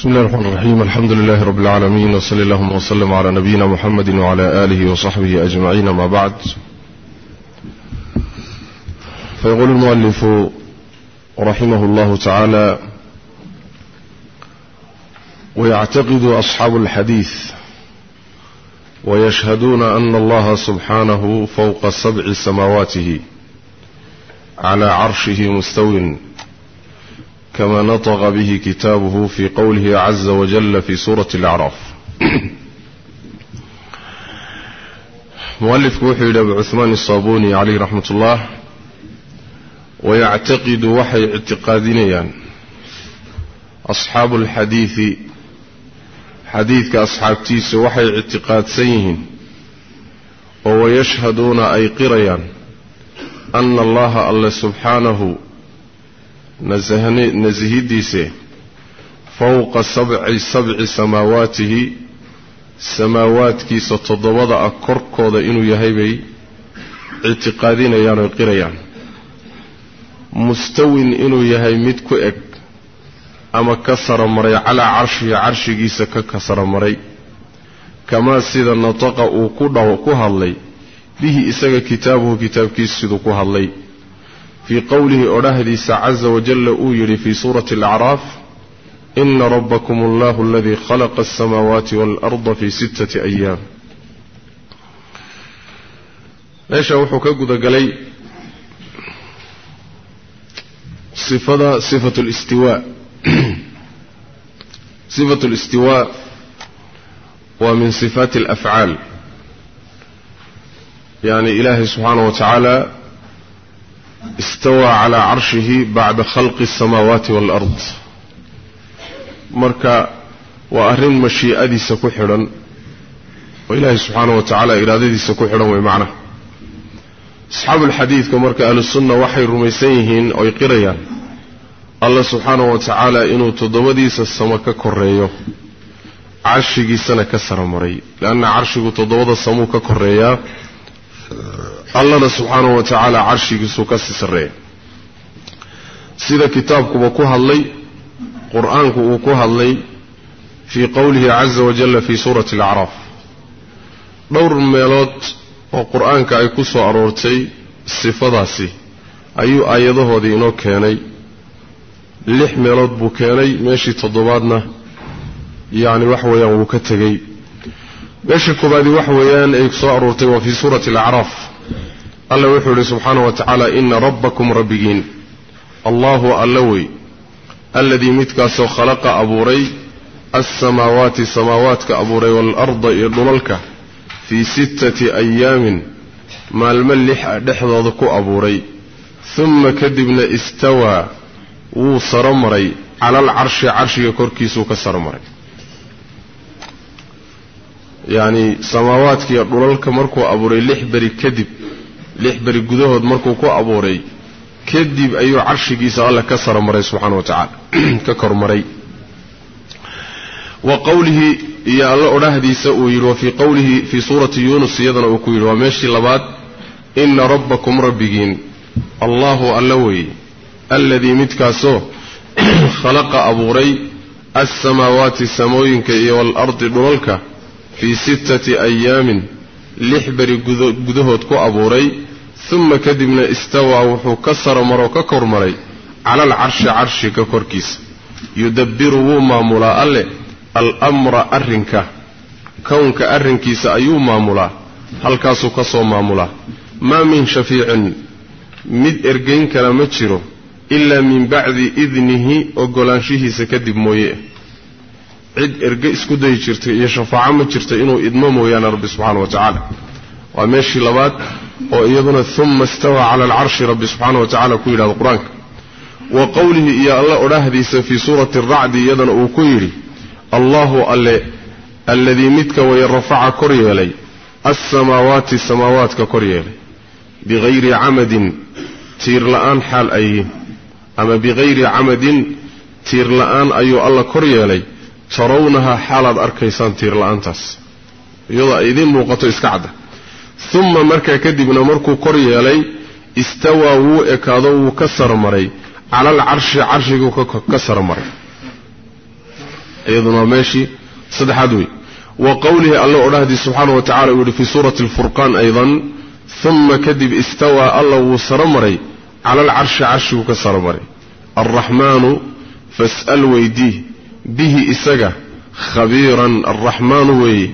بسم الله الرحمن الرحيم. الحمد لله رب العالمين. وصلى اللهم وسلم على نبينا محمد وعلى آله وصحبه أجمعين. ما بعد فيقول المؤلف رحمه الله تعالى ويعتقد أصحاب الحديث ويشهدون أن الله سبحانه فوق سبع سماواته على عرشه مستو. كما نطق به كتابه في قوله عز وجل في سورة الأعراف. مؤلف وحيد أبو عثمان الصابوني عليه رحمة الله ويعتقد وحي اعتقادين أصحاب الحديث حديث كأصحاب تيس وحي اعتقاد سيهن ويشهدون أي قريا أن الله الله سبحانه نزهني نزهي ديسي فوق سبع سبع سماواته. سماوات كي ستضوضع كركوضة إنو يهيبي. اعتقادين يانو القريان مستوين إنو يهي متكو إك. أما كسر مري على عرشي عرشي كيسا كسر مري. كما سيدا نطاق أوكوده وكوها اللي به إساق كتابه كتاب كيسيد وكوها اللي في قوله أرهدي عز وجل أوير في سورة الأعراف إن ربكم الله الذي خلق السماوات والأرض في ستة أيام. ليش أوحك أقود قلي صفة صفة الاستواء. صفة الاستواء ومن صفات الأفعال. يعني إله سبحانه وتعالى استوى على عرشه بعد خلق السماوات والأرض. مركا وأهرين مشي دي سكوحرا وإله سبحانه وتعالى إلى دي سكوحرا ومعنى. أصحاب الحديث كمركا أهل السنة وحي الرميسيهين أو يقريا. الله سبحانه وتعالى إنه تضوديس السمكة كرية عرشي سنة كسر مري. لأن عرشي تضود السمكة كريو الله سبحانه وتعالى عرشي كسو كسي سرية سيدة كتابك وكوها اللي قرآنك وكوها اللي في قوله عز وجل في سورة العراف دور الميلات وقرآنك أي كسو أرورتي السفاداسي أي آياده هذه إنو كاني لح ميلات بو كاني ماشي تضبادنا يعني وحويا وكتغي ماشي كبادي وحويا أي كسو أرورتي وفي سورة العراف الله وحوله سبحانه وتعالى إن ربكم ربيين. الله ألوي. الذي متك سو خلق أبوري السماوات سماوات كأبوري والأرض يضللك في ستة أيام. ما الملح دحضك أبوري ثم كذبنا استوى. وصرمري على العرش عرش كركيسو كسرمري يعني سماوات كأبوري لحبري كذب. لحبر الجذهود مركو كو أبوري كدي بأي عرش جيس الله كسر مري سبحانه وتعالى ككر مري وقوله يا الله رهدي سأويل وفي قوله في صورة يونس يدنا أكويل وماشي لبعد إن ربكم ربكين الله ألوي الذي متكاسو خلق أبوري السماوات السموين كي والأرض بولك في ستة أيام لحبر جذهود كو uma kadibna istawaa wuxuu ka saromaroo ka kormaray cala alcarshi carshiga korkiisa. Yudabbiru wuu maamulaa alle al-amra arrinka. Kownka arrinkiisa ayuu maamulaa halkaasuu ka soo maamulaa. Maa min shafiicin mid ergayn kala ma jiro ilaa min bacdi idnihi ogolaanshihiisa kadib mooye. Cid erge isku dayi jirtay iyo shafaaco ma jirta inuu idmo mooyaane rabbi subxaana wa tacaala. Waa meeshii labaad وإيضنا ثم استوى على العرش رب سبحانه وتعالى كويلة القرآن. وقوله يا الله أرهديس في سورة الرعد يدن أكويري الله الذي متك ويرفع كريه لي. السماوات السماوات كريه لي. بغير عمد تير لآن حال أي. أما بغير عمد تير لآن أي الله كريه لي. ترونها حالة أركيسان تير لآن تس يضع إذن موقته إسكعده ثم مركا كدبنا مركو قرية علي استوى وكذو وكسر مري. على العرش عرشك وكسر مري. أيضا ماشي. صدح دوي. وقوله الله أرهدي سبحانه وتعالى في سورة الفرقان أيضا ثم كذب استوى الله وسر مري. على العرش عرشك وكسر مري. الرحمن فاسأل ويديه به إساقة خبيرا. الرحمن ويديه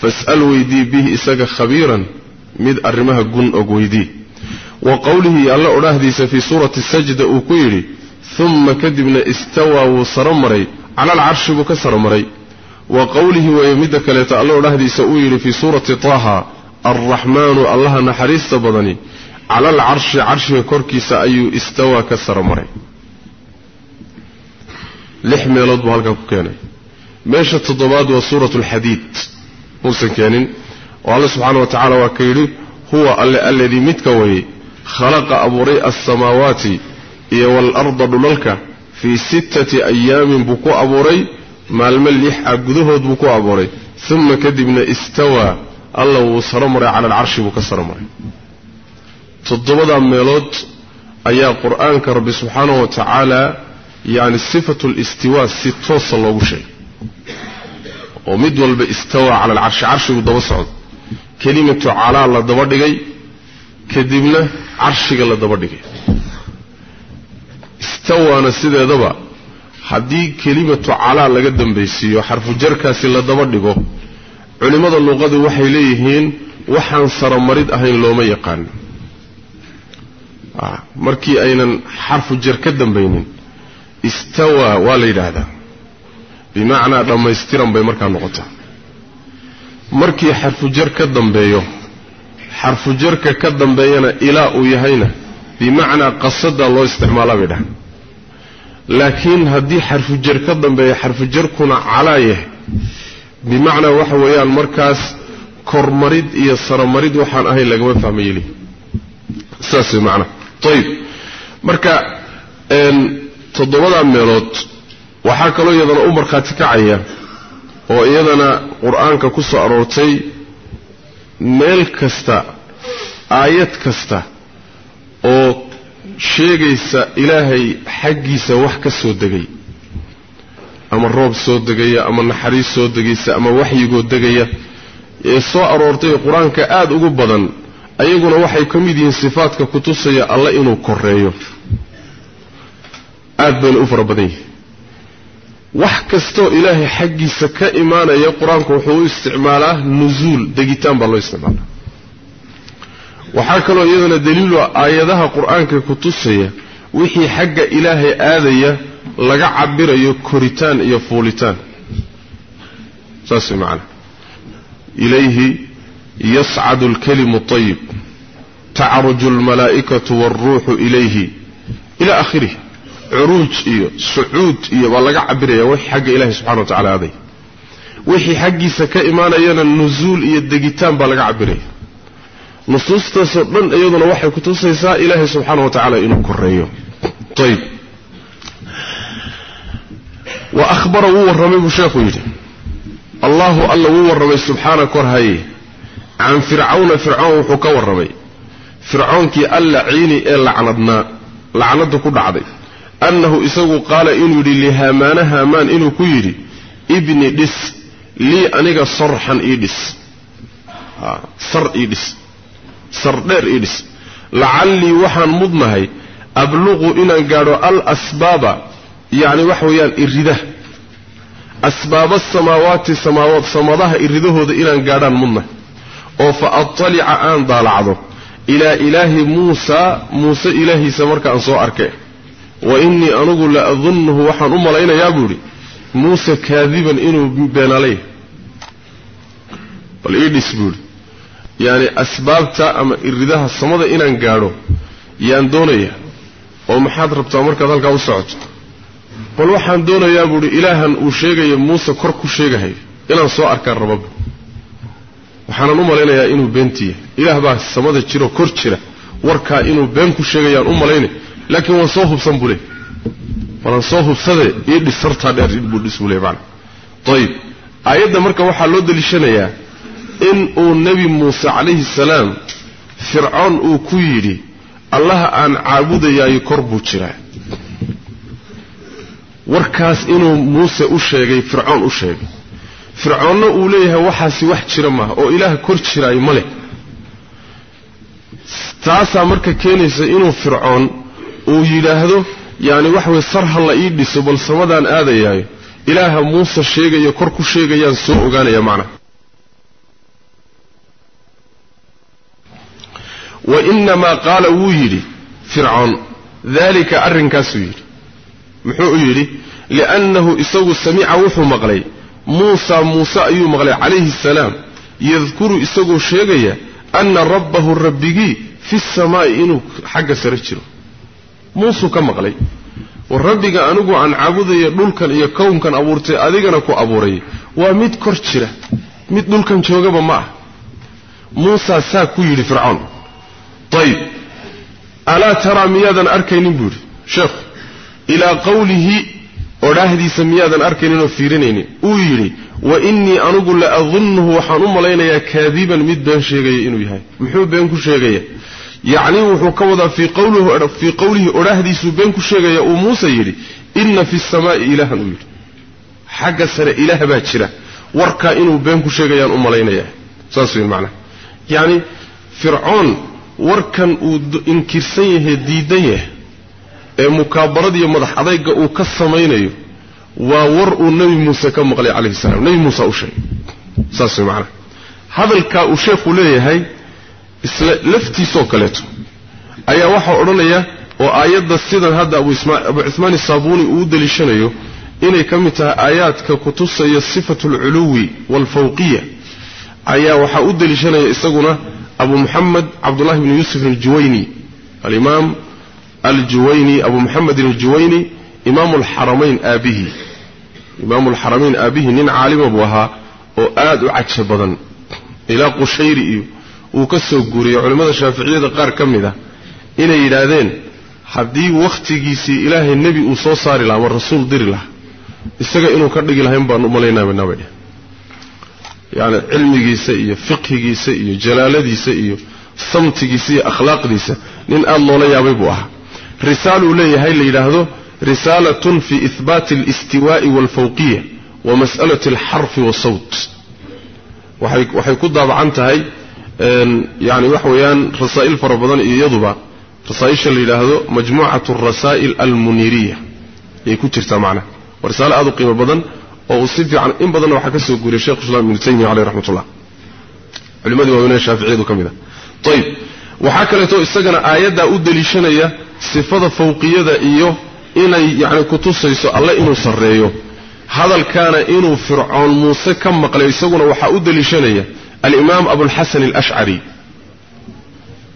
فاسأل ويدي. به إساقة خبيرا. مد أرمه جن أجويدي وقوله الله أرهديس في سورة السجدة أقيري ثم كذبنا استوى وصرمري على العرش وكسرمري وقوله ويمدك لا تألو أرهديس أقيري في سورة طه الرحمن الله نحرست بدني على العرش عرش كركي سأي استوى كسرمري لحم الأضبال كان ماشة الضباد وصورة الحديد موسى كانين والله سبحانه وتعالى وكيله هو الذي متكوي خلق أبوري السماوات والأرض بملكة. في ستة أيام بكو أبوري ما المليح أقذهد بكو أبوري ثم كدبنا استوى. الله وصرمري على العرش وكسرمري تضبط أميلوت أي قرآن كرب سبحانه وتعالى يعني صفة الاستواء ستوصل له شيء. ومدول باستوى على العرش. عرش وضوصعد kelimatu calaa la daba dhigay kadibna carshiga la daba dhigay. Istawaana sideedaba haddii kelimatu calaa laga dambaysiiyo xarfu jarkaasi la daba dhigo culimmada luqadu waxay leeyihiin waxaan saramarid ahayn looma yaqaano markii aynan xarfu jar ka dambaynin istawaa waa la yidhaahdaa. Bimacnaa dhammaystiran bay markaa noqotaa مركي حرف جر كدم بيو حرف جر كدن بينا إلى ويهينا بمعنى قصد الله استعمال بيه لكن هدي حرف جر كدم بيه حرف جر كنا عليه بمعنى وحويا المركز كور مريد إيا صار مريد وحان أهي لقوة فهميلي ساسي معنى طيب مركا تضبط عن ميلوت وحاك الله يضان أمر خاتك عيام oo iyadana qur'aanka ku soo aroortay meel kasta aayad kasta oo sheegaysa ilaahay xaggiisa wax ka soo degay ama roob soo degaya ama naxariis soo degaysa ama waxyigoo degaya ee soo aroortay qur'aanka aada ugu badan ayaguna waxay ka mid yihiin sifaadka ku tusaya alla inuu koreeyo aad bayna u fara badan yihiin وحكستو إله حجي سكا إيمانا يا قرآنك وحو استعماله نزول دقيتان بالله استعماله وحاكلو إذن الدليل آيادها قرآنك كتوسية وحي حق إلهي آذية لقع عبر يا كوريتان يا فوليتان ساسي معنا إليه يصعد الكلم الطيب تعرج الملائكة والروح إليه إلى آخره عروج إيه سعود إيه والله جعبر إيه وحي حق إله سبحانه وتعالى هذه وحي حق سك إيمان أيضا النزول إيه الدقيتان بالله جعبر إيه نصوص تصدن أيضا وحي كتب سيساء إله سبحانه وتعالى إنه كريم طيب وأخبر هو الرمي بشيخ ويجي الله الله هو الرمي سبحانه كرهي عن فرعون فرعون حكو الرمي فرعون كي ألا عيني إلا عندنا لعنده كل عديه annahu isagu qaala inuu yidhi lihaamaana haamaan inuu ku yidhi ibni dhis lii aniga sarxan ii dhis. Sar ii dhis sar dheer ii dhis. Lacallii waxaan mudnahay abluqu inaan gaadho al asbaaba yacni waxa weeyaan irida. Asbaaba asamaawaati samaawaad samadaha iridahooda inaan gaadhaan mudnahay. Oo fa attalica aan daalacdo ilaa ilaahi muusaa muuse ilaahiisa markaan soo arkay wa innii anugu la adunnuhu waxaan u malaynayaa buu idhi muuse kaadiban inuu beenalay. Bal ii dhis buu idhi yacni asbaabta ama iridaha samada inaan gaadho yaan doonayaa oo maxaad rabtaa markaad halkaa u socoto? Bal waxaan doonayaa buuhi ilaahan uu sheegaya muuse kor ku sheegahayo inaan soo arkaan rababa waxaanan u malaynayaa inuu beentiya ilaah baa samada jiro kor jira warkaa inuu been ku sheegayaan u malaynay laakiin waan soo hubsan buu le walaan soo hubsade ii dhis sartaa dheer buu dhis buu le macana ayib aayadda marka waxaa loo daliishanayaa in uu nebi muuse calayhi salaam fircoon uu ku yidhi allaha aan caabudayaayo kor buu jiraa. Warkaas inuu muuse u sheegay fircoon u sheegay. Fircoonna uu leeyahay waxaasi wax jira maaha oo ilaah kor jiraay ma leh. Taasaa marka keenaysa inuu fircoon uu yidhaahdo yaani waxa weye sar ha la ii dhiso bal samadaan aadayaayo ilaaha muuse sheegaya kor ku sheegayaan soo ogaanaya macnaha wa innamaa qaala wuu yidhi fircoon daalika arrinkaasuu yidhi. Muxuu u yidhi liannahu isagu samica wuxuu maqlay. Muusa muuse ayuu maqlay calayhi asalaam yadkuru isagoo sheegaya anna rabbahu rabbigii fi samaa'i inuu xagga sare jiro muusuu ka maqlay. War rabbiga anigu aan caabudaya dhulkan iyo kownkan abuurtay adigana ku abuuray. Waa mid kor jira mid dhulkan joogaba ma ah. Muusaa saa ku yidhi fircoon ayib alaa taraa miyaadan arkaynin? buu yidhi. Sheekhu ilaa qawlihi odhaahdiisa miyaadan arkaynin oo fiirinaynin. Uu yidhi wa innii anugu la adunnuhu waxaan u malaynayaa kaadiban mid been sheegaya inuu yahay. Muxuu been ku sheegaya yidhi inna fi samaa'i ilaahan uu yidhi xagga sare ilaah baa jira warkaa inuu been ku sheegayaan u malaynayaa saas wey macnaha yacni fircoon warkan uu inkirsan yahay diidan yahay ee mukaabarad iyo madax adayga uu ka samaynayo waa war uu nebi muuse ka maqlay calayhi salaam nebi muuse u sheegay saas way macnaha hadalkaa uu sheekhu leeyahay isla laftiisoo kaleeto ayaa waxaa odhanaya oo aayadda sidan hadda abu cuhmaan isaabuuni uu u deliishanayo inay ka mid tahay aayaadka kutusaya sifatu alculuwi waalfawqiya ayaa waxaa u deliishanaya isaguna abu muxamed cabdullahi bni yuusuf aljuwayni alimaam aljuwayni abu muxamedin aljuwayni imaamu alxaramayn aabihi imaamu alxaramayn aabihi nin caalima buu ahaa oo aad u caja badan ilaa qushayri iyo mid ah inay yidhaahdeen haddii wakhtigiisii ilaahay nebi uu soo saari lahaa ama rasuul diri lahaa isaga inuu ka dhigi lahayn baan u malaynaabana bay dheh yacni cilmigiisa iyo fiqhigiisa iyo jalaaladiisa iyo samtigiisa iyo akhlaaqdiisa nin aad loola yaabay buu ahaa risaaluu leeyahay la yidhaahdo risaalatun fi ihbaati alistiwaa'i waalfawqiya wa mas'alati alxarfi wasawt waxay waxay ku daabacan tahay يعني وحويان رسائل فربضان يضبع رسائل شلي لهذا مجموعة الرسائل المنيرية يكون ترتا معنا ورسالة هذا قيمة بضان وأصيب عن إن بضان وحكسه وقولي الشيخ صلى الله عليه وسلم عليه رحمة الله علماء دي وهنا شافعيه دو كمينة طيب وحكى لتو استجنا آيات دا أدليشنا سفادة فوقية دا أيوه إنا يعني كتوسة يسو الله إنو سرعيه هذا كان إنو فرعون موسى كم مقلع يساقنا وحا أدليشنا إياه الإمام أبو الحسن الأشعري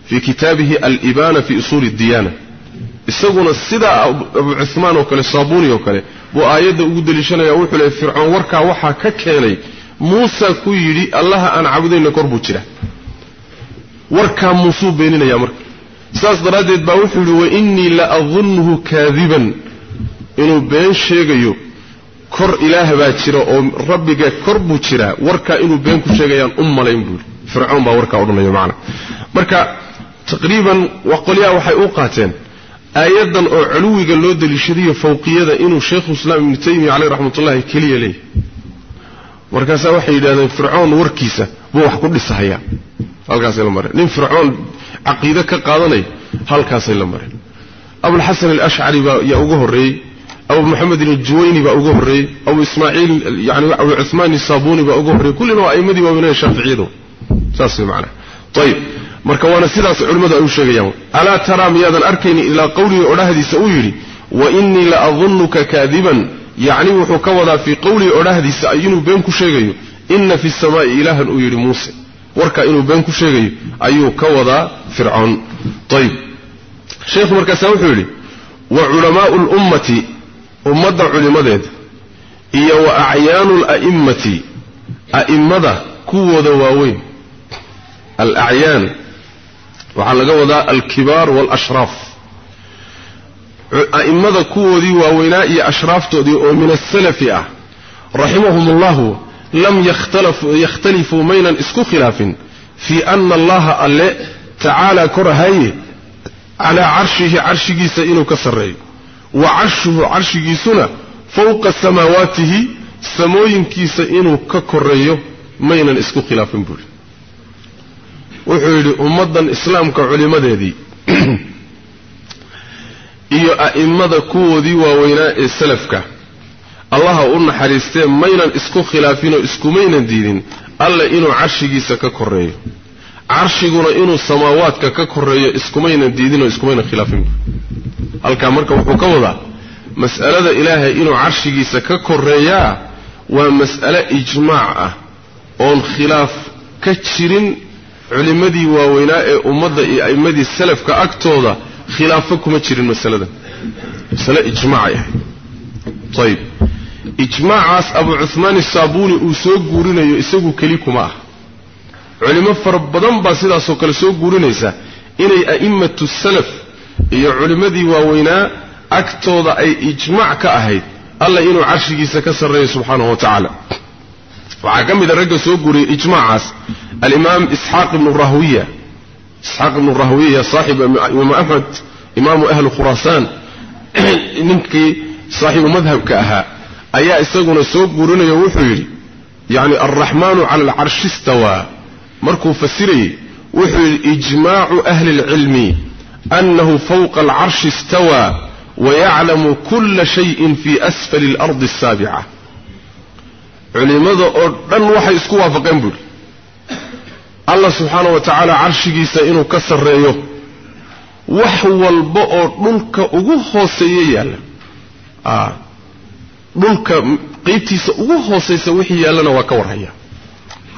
في كتابه الإبانة في أصول الديانة. استغنى السداء أبو عثمان وكالي صابوني وكالي وآيات أود لشنا يأوحو لأي فرعون وركا وحا ككيني موسى كويري الله أن عبدين كربو ترى وركا موسو بيننا يا مرك. ساس درادة باوحو لأني لأظنه كاذبا. إنو بين شيء يوب kor ilaah baa jira oo rabbiga kor buu jiraa warkaa inuu been ku sheegayaan u malayn buu yidhi. Fircoon baa warkaa odhanaya macana marka taqriiban qolyaha waxay u qaateen. Aayaddan oo culuwiga loo deliishadayo fawqiyada inuu sheikhu islaam ibnu taymiya caleyh raxmatullahi keliya leeyahy markaasaa waxay yidhahdeen fircoon warkiisa buu wax ku dhisahayaa halkaasay la mareen. Nin fircoon caqiide ka qaadanaya halkaasay la mareen. Abulxasan alashcari baa yaa uga horreeyey أو محمد الجويني بأجهري أو إسماعيل يعني أو عثمان الصابوني بأجهري كل نوع أيمدي ومن الشافعي له تاسمي معنا. طيب مركوان سلاس علم ذا أشجعه ألا ترى ميادن الأركين إلى قولي أرهدي سأجري وإني لا أظنك كاذبا. يعني وحكوذا في قولي أرهدي سأجنو بينك شجعي إن في السماء إله أجري موسى. وركا إنه بينك شجعي أيه كوذا فرعون. طيب شيخ مركسان حولي وعلماء الأمة أمد علماء. إيا وأعيان الأئمة. أئمة كوة دواوين الأعيان. وعلى قوضة الكبار والأشراف. أئمة كوة دواوين إيا أشراف من السلفية رحمهم الله. لم يختلف يختلفوا مينا اسكو خلاف. في أن الله تعالى كرهي على عرشه عرشه سئل كسره وعرشه عرشه سنة فوق سماواته سموين كيس إنه ككريه مينا إسكو خلاف بول وحيري أمضا إسلام كعلمة ذي إيو أئمضا كو ذي ووينا السلفك الله أرنا حريستين مينا إسكو خلافين إسكو مينا دين ألا إنه جيسا سككريه carshiguna inuu samaawaadka ka koreeyo iskumaynan diidinoo iskumaynan khilaafin. Halkaa marka wuxuu ka wadaa mas'alada ilaahay inuu carshigiisa ka koreeyaa waa mas'ale ijmaac ah oon khilaaf ka jirin culimmadii waaweynaa ee ummadda iyo a'immadii salafka agtooda khilaafo kuma jirin masaladan masale ijmaacay ahayd. Ayib ijmaacaas abu cuhmaan isaabuuni uu soo guurinayo isagu keli kuma ah علماء فربضان باسدا سوكل سو غورينيسا اني ائمه السلف اي علماء دي واوينا اكتودا اي اجماع كاهيد الله انو عرشيسا كسري سبحانه وتعالى وعجم درجه سو غوري اجماع الامام اسحاق بن الرهويه اسحاق بن الرهويه صاحب امام احمد امام أهل خراسان انكي صاحب مذهب كاها ايا اسغونا سو غورينيا يعني الرحمن على العرش استوى مركو فسري وحي إجماع أهل العلم أنه فوق العرش استوى ويعلم كل شيء في أسفل الأرض السابعة علم ماذا أرد وحي اسكوا فقنبل الله سبحانه وتعالى عرشي سئنه كسر رأيه وحو البؤر ملك أغوخو سيئي ملك قيبتي سأغوخو سيئي سوحي يالنا وكورها يالنا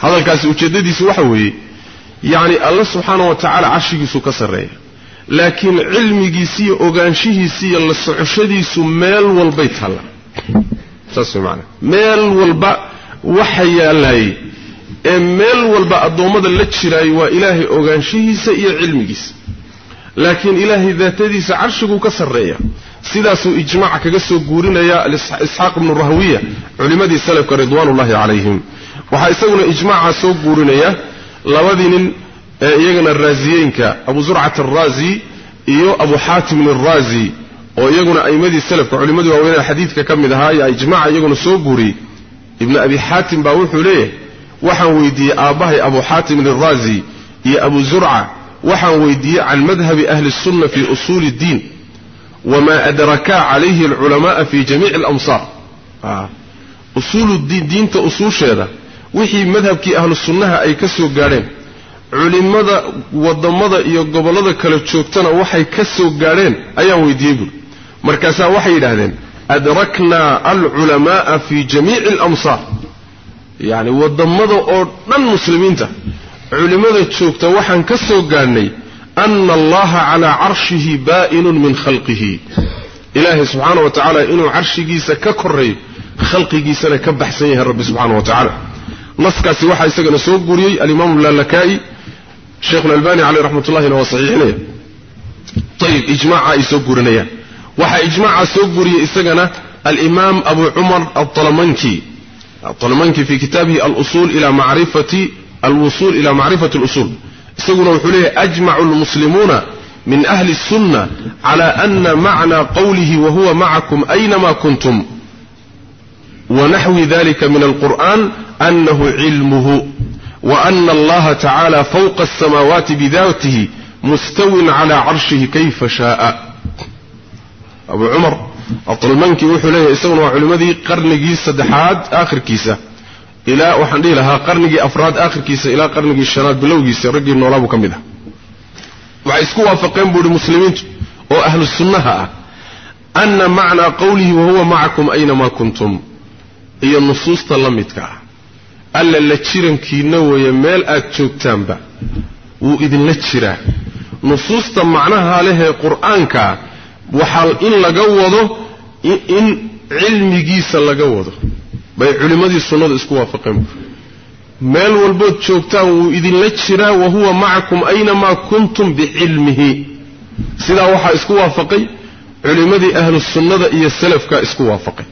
hadalkaasi ujeeddadiisu waxa weeye yacni alla subxaana wa tacaala carshigiisu ka sarreeya. Laakiin cilmigiisiiyo ogaanshihiisiiyo la socoshadiisu meel walbay taalla. Saas way macanaa meel walba waxa yaallaayey ee meel walba addoommada la jiraayo waa ilaahay ogaanshihiisa iyo cilmigiisa laakiin ilaahay daatadiisa carshiguu ka sarreeya. Sidaasuu ijmaaca kaga soo guurinaya isxaaq ibnu rahwiya culimmadii salafka ridwaanullahi calayhim. Waxaa isaguna ijmaaca soo guurinaya labadii nin ee iyagana raasiyeynka abu zurcat alraazi iyo abu xaatim alraazi oo iyaguna a'immadii salafka culimmadii waaweynee xadiidka ka mid ahaa ayaa ijmaaca iyaguna soo guuriyey ibnu abi xaatim baa wuxuu leeyahay waxaan weydiiyey aabbahay abu xaatim alraazi iyo abu zurca وحن ويدي عن مذهب أهل السنة في أصول الدين وما أدركا عليه العلماء في جميع الأمصار. آه. أصول الدين دين تأصول شيرا وحي مذهب كي أهل السنة أي كسو قارين. علم ماذا وضم ماذا يقبل ماذا كالتشوكتنا وحي كسو قارين. أيا ويديبل مركزا وحي لهذين. أدركنا العلماء في جميع الأمصار. يعني وضم ماذا أردنا المسلمين ته علماء تشوكت توحا كسو قاني أن الله على عرشه بائن من خلقه إله سبحانه وتعالى إنو عرش جيسا ككري خلق جيسا كبحسينيها رب سبحانه وتعالى نسكا سواحا يساق نسوق قريي الإمام اللالكائي الشيخ الألباني عليه رحمة الله إنه صحيح لي. طيب إجماعا يساق قرنيا وحا إجماعا سوق قريي إساقنا الإمام أبو عمر الطلمنكي الطلمنكي في كتابه الأصول إلى معرفة الوصول إلى معرفة الأصول. استقلنا وحليه أجمع المسلمون من أهل السنة على أن معنى قوله وهو معكم أينما كنتم. ونحو ذلك من القرآن أنه علمه وأن الله تعالى فوق السماوات بذاته مستو على عرشه كيف شاء. أبو عمر أطل منك وحليه استقلنا وحليه قرن قيسة دحاد آخر كيسة؟ Ilaa waxaan dhihi lahaa qarnigii afraad aakhirkiisa ilaa qarnigii shanaad bilowgiisa raggii noolaabuu ka mid ah. Waxay isku waafaqeen buu ihi muslimiintu oo ahlu sunnaha ah ana macnaa qowlihi wahuwa macakum aynamaa kuntum? Iyo nusuusta la midka ah. Alla la jirankiina weeye meel aad joogtaanba wuu idinla jiraa. Nusuusta macnaha lehee qur'aankaa waxaa in laga wado in cilmigiisa laga wado بي علمات السنة اسكوا وفقهم مال والبوت شوكتاه إذن لجرا وهو معكم أينما كنتم بعلمه سيدا وحا اسكوا وفقه علمات أهل السنة إيا السلف كا اسكوا وفقه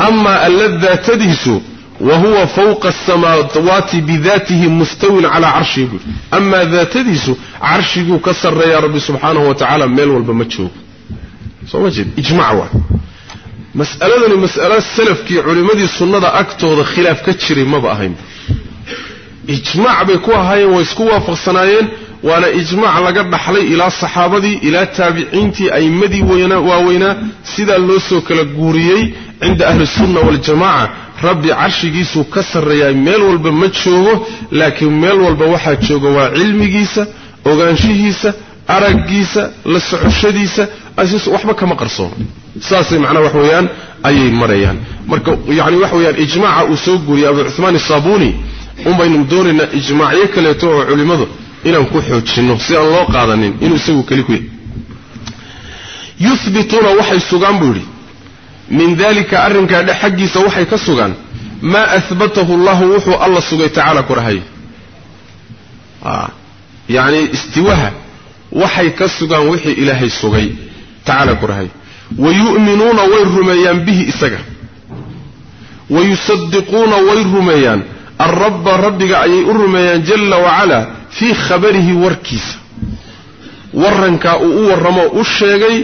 أما الذي تدهسه وهو فوق السماوات بذاته مستوى على عرشه أما ذا تدهس عرشه كسر يا ربي سبحانه وتعالى ميل والبمتشوف صلى الله عليه اجمعوا mas'aladani mas'alo salafkii culimmadii sunnada agtooda khilaaf ka jiray maba ahayn ijmaac bay ku ahaayeen way isku waafaqsanaayeen waana ijmaac laga dhaxlay ilaa saxaabadii ilaa taabiciintii a'immadii waaweynaa sidaa loo soo kala guuriyey cinda ahlisunna waljamaca rabbi carshigiisuu ka sarreeyaa meel walba ma joogo laakiin meel walba waxaa jooga waa cilmigiisa ogaanshihiisa araggiisa la socoshadiisa waxba kama qarsoono saasay macnaha wax weeyaan ayay marayaan. Marka yani wax weeyaan ijmaaca uu soo guuriyey abu cuhmaan isaabuni un baynu doonaynaa ijmaacyo kaleeto oo culimmadu inaan ku xoojinno si aan loo qaadanin inuu isagu keli ku yahy yuhbituuna waxay sugaan buu yidhi. Min dalika arrinkaa dhe xaggiisa waxay ka sugaan. Maa ahbatahu llahu wuxuu alla sugay tacaala ku rahay. Yacni istiwaha waxay ka sugaan wixii ilaahay sugay tacaala ku rahay. Wa yu'minuuna way rumeeyaan bihi isaga. Wa yusadiquuna way rumeeyaan. Alrabba rabbiga ayay u rumeeyaan jalla wacalaa fii khabarihi warkiisa. Warankaa uu u warramoo u sheegay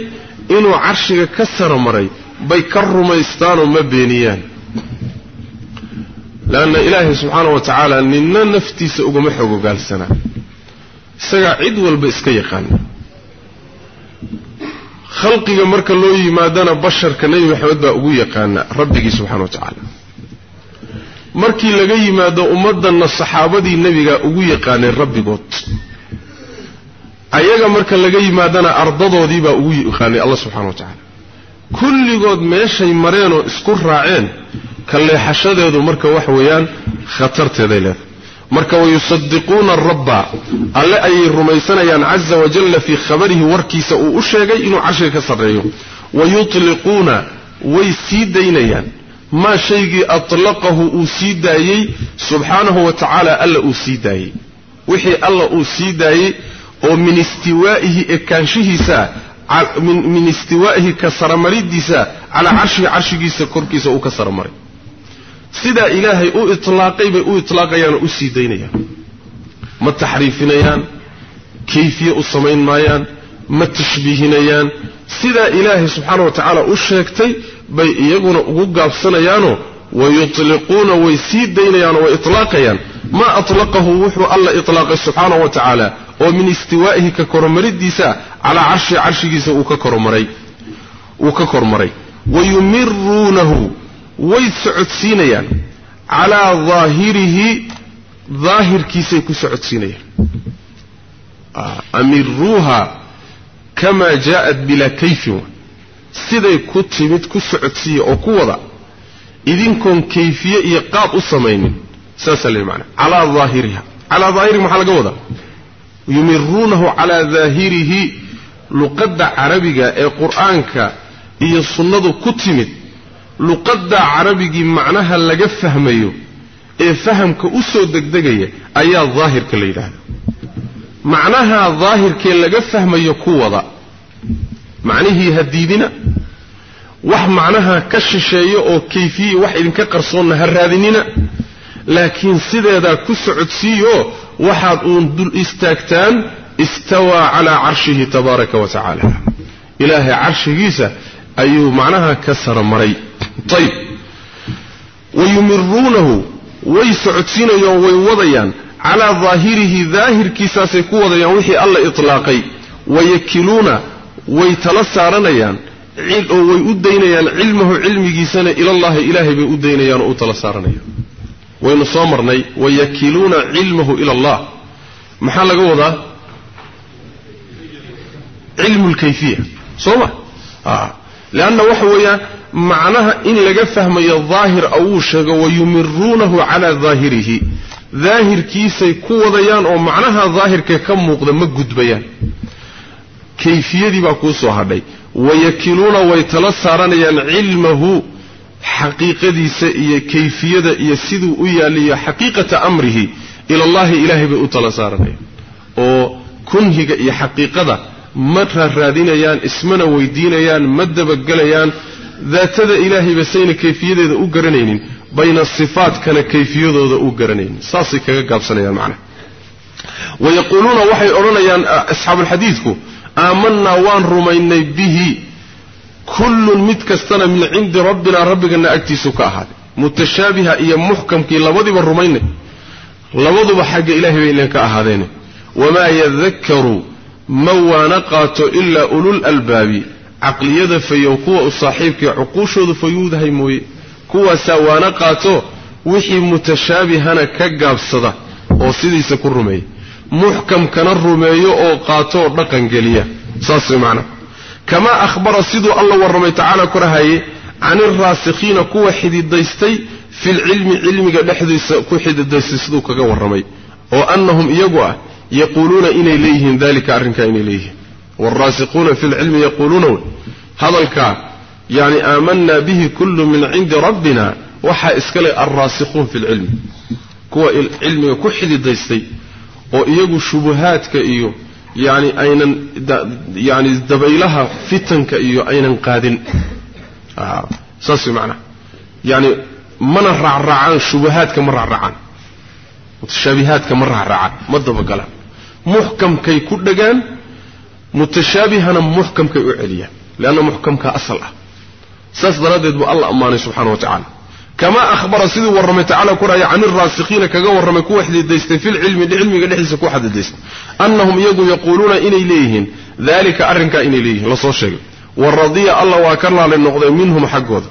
inuu carshiga ka sara maray bay ka rumaystaanoo ma beeniyaan. Leanna ilaahay subxaanah wa tacaala ninna naftiisa ugama xog ogaalsanaa isagaa cid walba iska yaqaana khalqiga marka loo yimaadana basharka nebi maxamed baa ugu yaqaana rabbigii subxana wa tacaala markii laga yimaado ummaddanna saxaabadii nebigaa ugu yaqaanay rabbigood ayaga marka laga yimaadana ardadoodii baa ugu yaqaanay alla subxana wa tacaala kulligood meeshay mareenoo isku raaceen ka leexashadeedu marka wax weeyaan khatarteeday leedahay uu u sheegay inuu carshiga ka sarreeyo wayutliquuna way sii daynayaan maa shaygii atlaqahu uu sii daayey subxaanahu wa tacaala alla uu sii daayey wixii alla uu sii daayey oo min istiwaa'ihi ekaanshihiisa min istiwaa'ihi ka saramaridiisa calaa carshihi carshigiisa korkiisa uu ka saramaray سيدا إلهي أو إطلاقي بي أو إطلاقي يانا أو سيديني ما تحريفين يان كيفية أو سمين ما يان ما تشبيهين يان سيدا إلهي سبحانه وتعالى أو شاكتي بي يقونا أو قابسنا يانو ويطلقونا ويسيدين يانا وإطلاقي يان ما أطلقه وحو الله إطلاقي سبحانه وتعالى ومن استوائه ككرمري ديسا على عرش عرش جيسا أو ككرمري ويمرونه ويسعدسينيا على ظاهره ظاهر كيسي كسعدسينيا أمروها كما جاءت بلا كيف سيدي كتبت كسعدسي أو كوضا إذن كون كيفية إيقاب السمين سأسأل المعنى على ظاهرها على ظاهر محل قوضا يمرونه على ظاهره لقد عربك القرآن إيه الصندو كتمت luqadda carabigii macnaha laga fahmayo ee fahamka u soo degdegaya ayaa daahirka la yidhaahda. Macnaha daahirkee laga fahmayo ku wada macnihii ha diidina wax macnaha ka shisheeya oo kayfiya wax idinka qarsoonna ha raadinina laakiin sideedaa ku socodsiiyo waxaad uun dul istaagtaan istawaa calaa carshihi tabaaraka wa tacaala. Ilaahay carshigiisa أيه معناها كسر مري طيب. ويمرونه ويسعتين يوم ويوضيا على ظاهره ظاهر كساس كوضا يوحي الله إطلاقي. ويكلون ويتلسارنيا ويؤديني علمه علمي جيسان. إلى الله إلهي بيؤديني ويتلسارنيا وينصامرني. ويكلون علمه إلى الله. محالك وضا علم الكيفية. صومة آه. Leanna waxa weeyaan macnaha in laga fahmayo daahir awuu sheego wayumiruunahu calaa daahirihi daahirkiisay ku wadayaan oo macnaha daahirkee ka muuqda ma gudbayaan kayfiyadii baa kuu soo hadhay wayakiluuna way tala saaranayaan cilmahu xaqiiqadiisa iyo kayfiyada iyo siduu u yaaliyo xaqiiqata amrihi ilallahi ilaahay bay u tala saaranayaan oo kunhiga iyo xaqiiqada ma raaraadinayaan ismana weydiinayaan ma dabagelayaan daatada ilaahayba sayna kayfiyadeeda u garanaynin bayna sifaadkana kayfiyadooda u garanaynin. Saasay kaga gaabsanayaan macnaha wayaquuluuna waxay odhanayaan asxaabuulxadiidku aamanaa waan rumaynay bihi kullun mid kastana min cindi rabbinaa rabbigana agtiisu ka ahaaday mutashaabiha iyo muxkamkii labadiiba rumaynay labaduba xagga ilahay bay ileen ka ahaadeene. Wamaa yadakkaru ma waana qaato ilaa ulul albaabi caqliyada fayow kuwa u saaxiibkae cuquushoodu fayuudahay mooye. Kuwaasaa waana qaato wixii mutashaabihana ka gaabsada oo sidiisa ku rumeeya muxkamkana rumeeyo oo qaato oo dhaqan geliya. Saas way macnaha kamaa ahbara siduu alla warramay tacaala korahaye can ilraasikhiina kuwa xididaystay filcilmi cilmiga dhexdiisa ku xididaystay siduu kaga warramay. Oo annahum iyagu ah yaquuluuna inay leeyihiin dalika arrinkaa inay leeyihiin waalraasikuuna fi lcilmi yaquuluuna wey hadalkaa yani aamanaa bihi kullu min cindi rabbina waxaa iska leh alraasikhuun fi lcilmi kuwa cilmiga ku xididaystay oo iyagu shubuhaadka iyo yani aynan yani dabaylaha fitanka iyo aynan qaadin saas way macnaha yani mana raacraacaan shubahaadka ma raacraacaan mutashaabihaadka ma raacraacaan ma dabagalaan muxkamkay ku dhagaan mutashaabihana muxkamkay u celiyaan leanna muxkamka asal ah. Saas daraaddeed buu alla ammaanay subxana wa tacala kamaa ahbara siduu warramay tacala kuraya can ilraasikhiina kaga warramay kuwa xididaystay filcilmi cilmiga dhexdiisa ku xadidaystay annahum iyagu yaquuluuna inay leeyihiin dalika arrinkaa inay leeyihiin la soo sheegay. Wa radiya alla waa ka raali noqday minhum xaggooda.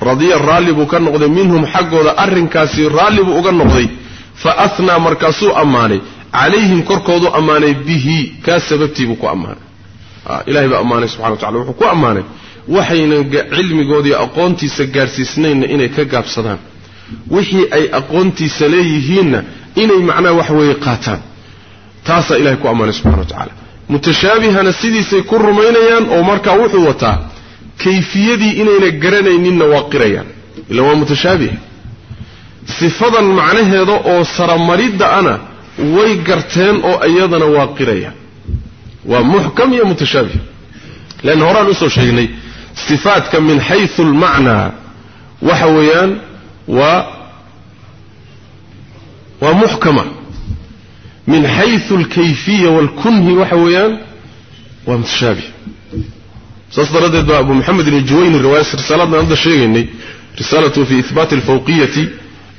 Radiya raalli buu ka noqday minhum xaggooda arrinkaasi raalli buu uga noqday. Fa ahnaa markaasuu ammaanay calayhim korkoodu ammaanay bihi kaa sababtiibuu ku ammaanay. Ilahay baa ammaanay subxana wa tacala wuxuu ku ammaanay. Waxaynan cilmigoodii aqoontiisa gaadhsiisnaynna inay ka gaabsadaan. Wixii ay aqoontiisa leeyihiinna inay macnaha wax weeye qaataan. Taasaa ilahay ku ammaanay subxana wa tacala mutashaabihana sidiisay ku rumaynayaan oo markaa wuxuu wataa kayfiyadii inayna garanayninna waa qirayaan. Ila waa mutashaabih. Sifadan macnaheeda oo saramaridda ana way garteen oo iyadana waa qirayaan waa muxkam iyo mutashaabih leanna horaan usoo sheegnay sifaadka min xayu almacnaa waxa weeyaan waa waa muxkama min xayu alkayfiya waalkunhi waxa weeyaan waa mutashaabih saas daraaddeed baa abu moxamed ibni juwayni riwaayas risaaladna hadda sheegaynay risaalatu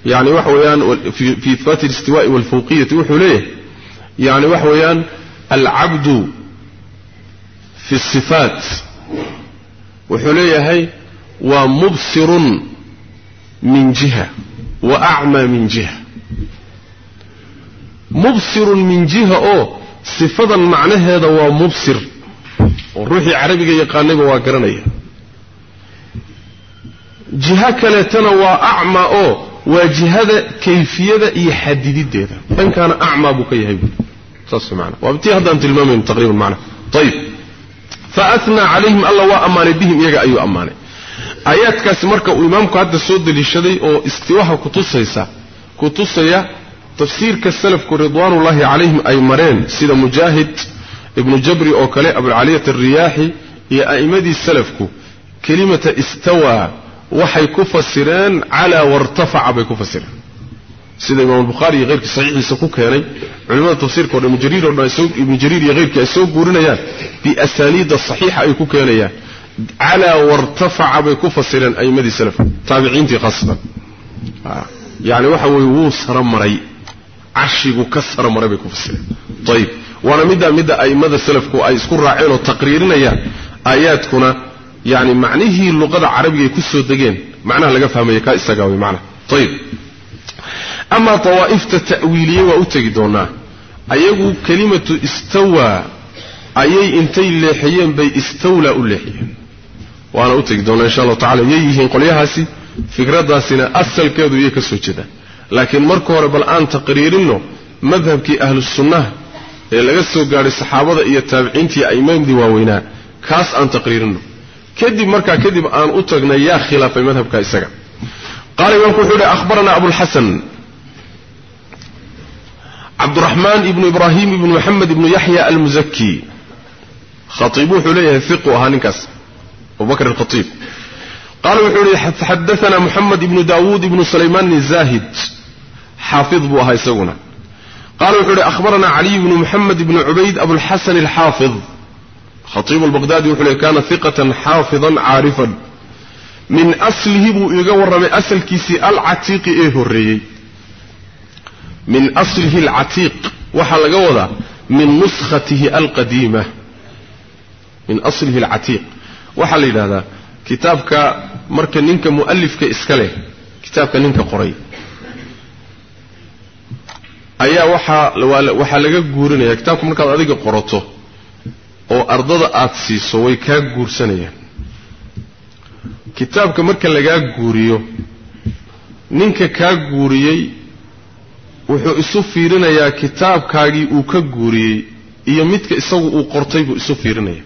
يعني وحويان في إثبات الاستواء والفوقية وحليه يعني وحويان العبد في الصفات. وحليه هاي ومبصر من جهة وأعمى من جهة. مبصر من جهة أو صفة معنى هذا هو مبصر. وروحي الروح العربي يقانب وقرنية جهة كلا تنوى أعمى أو واجهذا كيفية يحدد الدهدا فإن كان أعمى بكي يهيبون تصف معنى وابتي هذا أنت المؤمن تقريبا معنى طيب. فأثنى عليهم الله وأمان بهم يقع أيو أمان آيات كاس مركة وإمامك هذا السود للشدي واستواها كتوسيسا. كتوسيا تفسير كالسلف كرضوان الله عليهم أي مرين. سيد مجاهد ابن جبري أو كلي أبو العلية الرياحي يا أئمدي السلفك كلمة استوى وحي كف السيران على وارتفع بكف السيران سيدنا إمام البخاري غير صحيح سكوك يعني علماء التفسير كون ابن جرير ولا يسوق ابن جرير غير كيسوق قرنا يا. بأساليد الصحيحة أي كوك يعني على وارتفع بكف السيران أي مدي سلف. تابعين تي خاصة. آه. يعني وحي ويوس رمري عشق وكسر مرة بكف السيران طيب. وأنا مدى مدى أي مدى سلف كو أي سكون راعين وتقريرنا يا. آيات كنا yani macnihii luqada carabiga ay ku soo degeen macnaha laga fahmaya kaa isagaa wey macnaha ayib amaa tawaa'ifta ta'wiiliye waa u tegi doonaa ayagu kelimatu istawaa ayay intay leexiyeen bay istawlaa u leexiyeen waana u tegi doonaa insha allahu tacala yay yihiin qolyahaasi fikraddaasina asalkeedu iyay ka soo jeedaan laakiin marka hore bal aan taqriirinno madhabkii ahlusunnaha ee laga soo gaadhay saxaabada كذب مركا كذب أن أتقن يا خلاف المذهب كاستجع قال يوم كحول أخبرنا أبو الحسن. عبد الرحمن ابن إبراهيم ابن محمد ابن يحيى المزكي. خطيبه عليه ثقة هانكس أبو بكر الخطيب. قال وحولي حدثنا محمد ابن داود ابن سليمان الزاهد. حافظ بوهاي سونا قال وحولي أخبرنا علي بن محمد بن عبيد أبو الحسن الحافظ. خطيب البغدادي يقول كان ثقة حافظا عارفا. من أصله يقول من أصل كيسي العتيق إيه الرئي من أصله العتيق وحل قوضة من نسخته القديمة. من أصله العتيق. وحل إلى هذا كتابك مركا ننك مؤلفك إسكاله كتابك ننك قري. أيا وحل وحل كتابك مركا أذيك قرطه oo ardada aad siiso way kaa guursanayaan. Kitaabka marka lagaa guuriyo ninka kaa guuriyey wuxuu isu fiirinayaa kitaabkaagii uu ka guuriyey iyo midka isagu uu qortay buu isu fiirinaya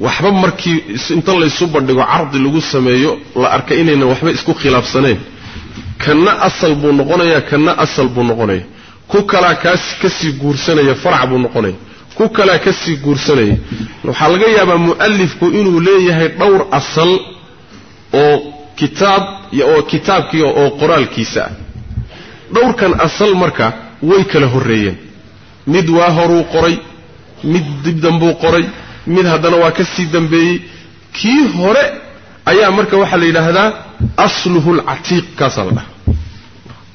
waxba markii inta laysu bandhigo cardi lagu sameeyo la arka inaynan waxba isku khilaafsaneen kanna asal buu noqonayaa kanna asal buu noqonaya ku kalaa kaas ka sii guursanaya farac buu noqonaya ku kalaa ka sii guursanaya waxaa laga yaabaa mu'alifku inuu leeyahay dhowr asal oo kitaab oo kitaabkii oo qoraalkiisa ah. Dhowrkan asal marka way kala horreeyeen. Mid waa horuu qoray mid dib dambuu qoray mid haddana waa ka sii dambeeyey. Kii hore ayaa marka waxaa la yidhaahdaa asluhu alcatiiq kaasaa la dhaha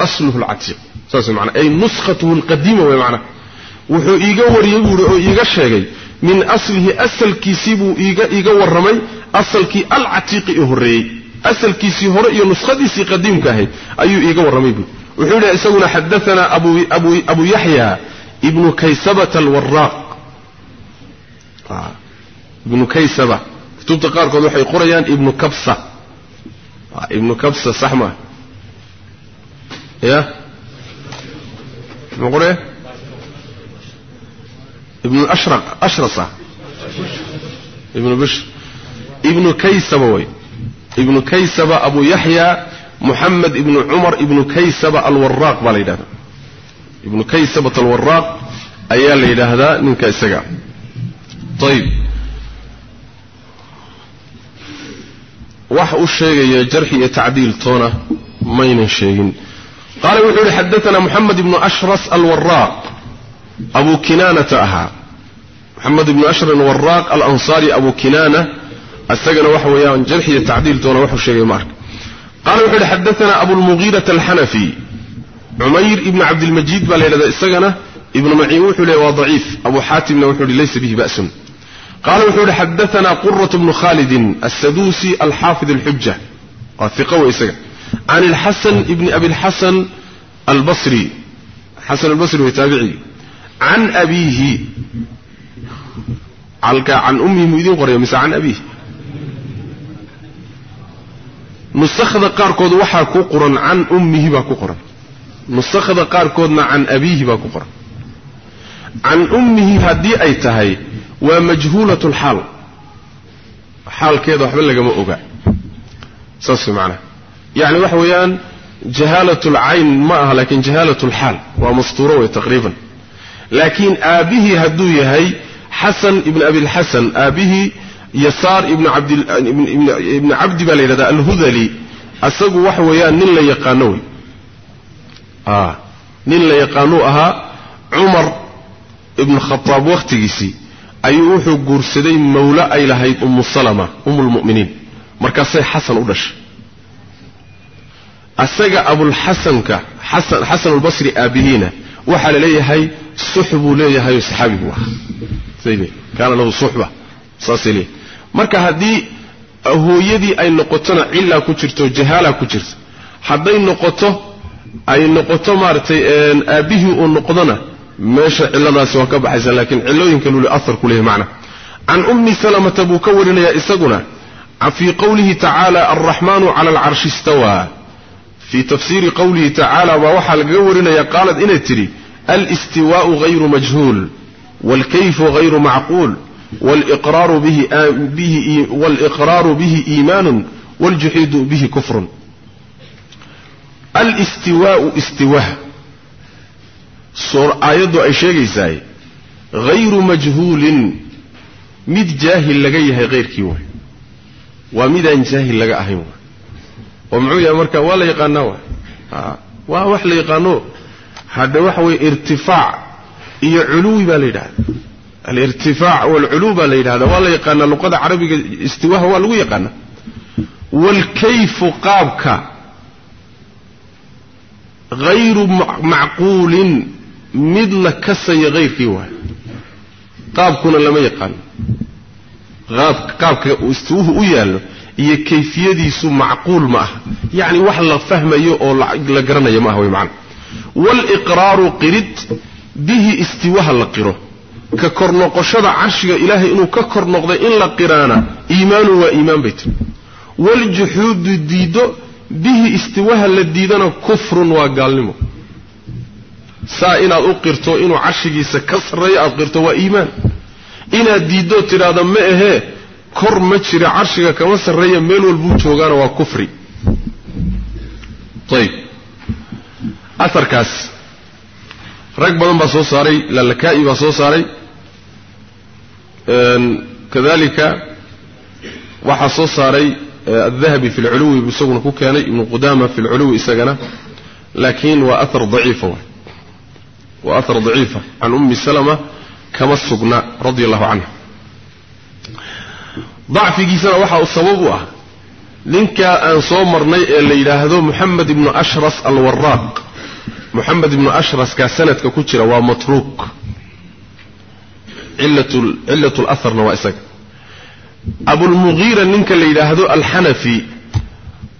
asluhu alcatiiq saas way macnaa ay nuskhatuhu alqadiima way macnaa wuxuu iiga wariyey buu ihi oo iiga sheegay min aslihi asalkiisii buu iiga warramay asalkii alcatiiqi ee horreeyey. Asalkiisii hore iyo nuskhadiisii qadiimka ahayd ayuu iiga warramay buu. Wuxuu yidhi isaguna xadaanaa abu yaxya ibnu kaysabata alwaraaq ibnu kaysaba. Kutubta qaarkood waxay qorayaan ibnu kabsa. Ibnu kabsa sax maa ya? Muxuu ابن الأشرق أشرصة. ابن بشر. ابن كيسبة ابن كيسبة أبو يحيى محمد ابن عمر ابن كيسبة الوراق بالإله ابن كيسبة الوراق أيال إله هذا من كيسجع طيب. وحو الشيء جرح تعديل طونة مين الشيء قال وحو حدثنا محمد بن أشرس الوراق. أبو كنانة أها محمد بن أشر الوراق الأنصاري أبو كنانة أستقن وحو ياهن جرحي التعديل تونا وحو الشيء مارك قال وحو حدثنا أبو المغيرة الحنفي. عمير ابن عبد المجيد بل إذا استقن ابن معي وحو لي وضعيف أبو حاتم وحو ليس به بأس. قال وحو حدثنا قرة بن خالد السدوسي الحافظ الحجة. قفقوا استقن عن الحسن ابن أبي الحسن البصري. حسن البصري هو تابعي. عن أبيه. علك عن أمه مدين قرية مس عن أبيه. نسخ ذكر كود وحى كقرا عن أمه بكقرا نسخ ذكر كودنا عن أبيه بكقرا عن أمه هدي أيتهاي ومجهولة الحال. حال كذا حبل لك ما أقع معنا. يعني وحويان جهالة العين معها لكن جهالة الحال. ومفطورة تقريبا. لكن أبيه هدو يهي حسن ابن أبي الحسن أبيه يسار ابن عبد ال... ابن ابن عبد بالي هذا الهذلي أسق وحويا نلا يقانوي. آه نلا يقانوها عمر ابن الخطاب وقت جسي أيوه جرسدين مولى إلى هاي أم الصلمة أم المؤمنين. مركز حسن أدرش أسق أبو الحسن ك حسن حسن البصري أبيهنا وحل ليه هاي صحبه ليه هاي صحابي هو سيدي كان له صحبة. صاصلي مركا هادي هو يدي أي نقطنا إلا كترته جهالة كترته حدي نقطة أي نقطة مارتي إن أبيه ونقضنا ماشا إلا ما سواك بحيثا لكن إلا يمكن له أثر كله معنا. عن أمي سلامة أبو كولنا يا إساقنا في قوله تعالى الرحمن على العرش استوى. في تفسير قوله تعالى ووحى القورنا يقالت إنا تري. الاستواء غير مجهول والكيف غير معقول والإقرار به به والإقرار به إيمان والجحيد به كفر. الاستواء استواء. سر آيات عشاقي ساي غير مجهول. مد جاهل لقيها غير كيوه. ومد أن جاهل لقاهم ومعوية مركا ولا يقانوه. آه. ووح ليقانوه hadde waxa weeye irtifaac iyo culuwi baa la yidhahda alirtifaac waalculuu baa la yidhahdaa. Waa la yaqaanaa luqada carabiga istiwaha waa lagu yaqaanaa. Waalkayfu qaabka hayru macquulin mid la kasaya hayrkii waay qaabkuna lama yaqaano qaabka istiwuhu u yaallo iyo kayfiyadiisu macquul ma aha. Yacni wax la fahmayo oo la garanayo ma aha way macana waaliqraaru qirid bihi istiwaha la qiro. Ka kor noqoshada carshiga ilaahay inuu ka kor noqday in la qiraana iimaanun waa iimaan bay tiri waaljuxuudu diiddo bihi istiwaha la diidana kufrun waa gaalnimo. Saa inaad u qirto inuu carshigiisa ka sarreeyo aad qirto waa iimaan. Inaad diiddoo tidhaahdo ma ahee kor ma jira carshiga kama sarreeya meel walbuu joogaana waa kufri. Ayib أثر كاس رجب بدن بصوص صاري للكائي بصوص صاري كذلك وحصوص صاري الذهب في العلو بسجن كوكان من قدامة في العلو سجنا لكن وأثر ضعيفة وأثر ضعيفة عن أم سلمة كما السجناء رضي الله عنها ضعف جيسنا وحا أصوابه لنك أنصو مرني إلي إلى هذا محمد بن أشرس الوراق محمد بن أشرس كسند ككتر ومتروك. علة علة الأثر نواسك أبو المغيرة نك اللي إذا هذو الحنفي.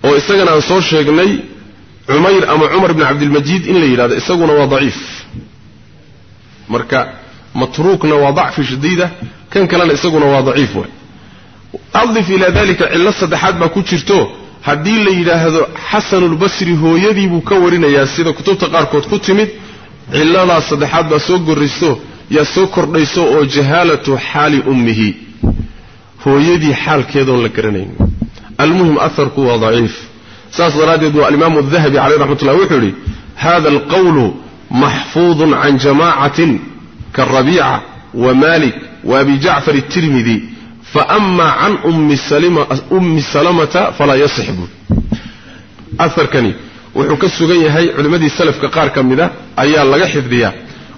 ويسجن عن صور شجني عمير أم عمر بن عبد المجيد إن اللي إذا استجنا وضعيف مركا متروك نواضعف شديدة. كان كلا استجنا وضعيف أضف إلى ذلك علة صدحات ما كتشرتوه هدي اللي إلى هذا حسن البصري هو يدي بكورنا يا سيد كتبت قارقود كتمت إلا لا صدح هذا سوق الرسو يا سوق الرسو أو جهالة حال أمه هو يدي حال كذا لكرنين المهم أثر قوة ضعيف ساس رادد والإمام الذهبي عليه رحمة الله وحري هذا القول محفوظ عن جماعة كالربيع ومالك وابي جعفر الترمذي فأما عن أم السلمة أم السلمة فلا يصحب. أثر كني. وحكس جي هاي علماء السلف كقار كم ذا أي الله يحفظ ذي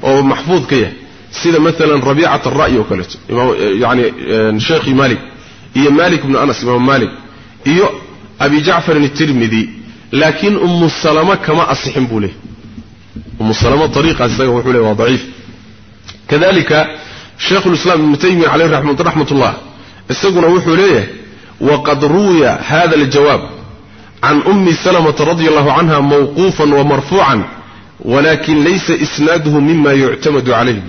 أو محفوظ كي سيدا مثلا ربيعة الرأي وكلت. يعني آه، شيخي مالك. هي مالك بن أنس إمام مالك. هي أبي جعفر الترمذي. لكن أم السلمة كما أصحب بله أم السلمة طريقة زي وحوله وضعيف. كذلك شيخ الإسلام المتيمي عليه رحمة الله. استقنا وحوليه وقد روي هذا الجواب عن أم سلمة رضي الله عنها موقوفا ومرفوعا ولكن ليس إسناده مما يعتمد عليه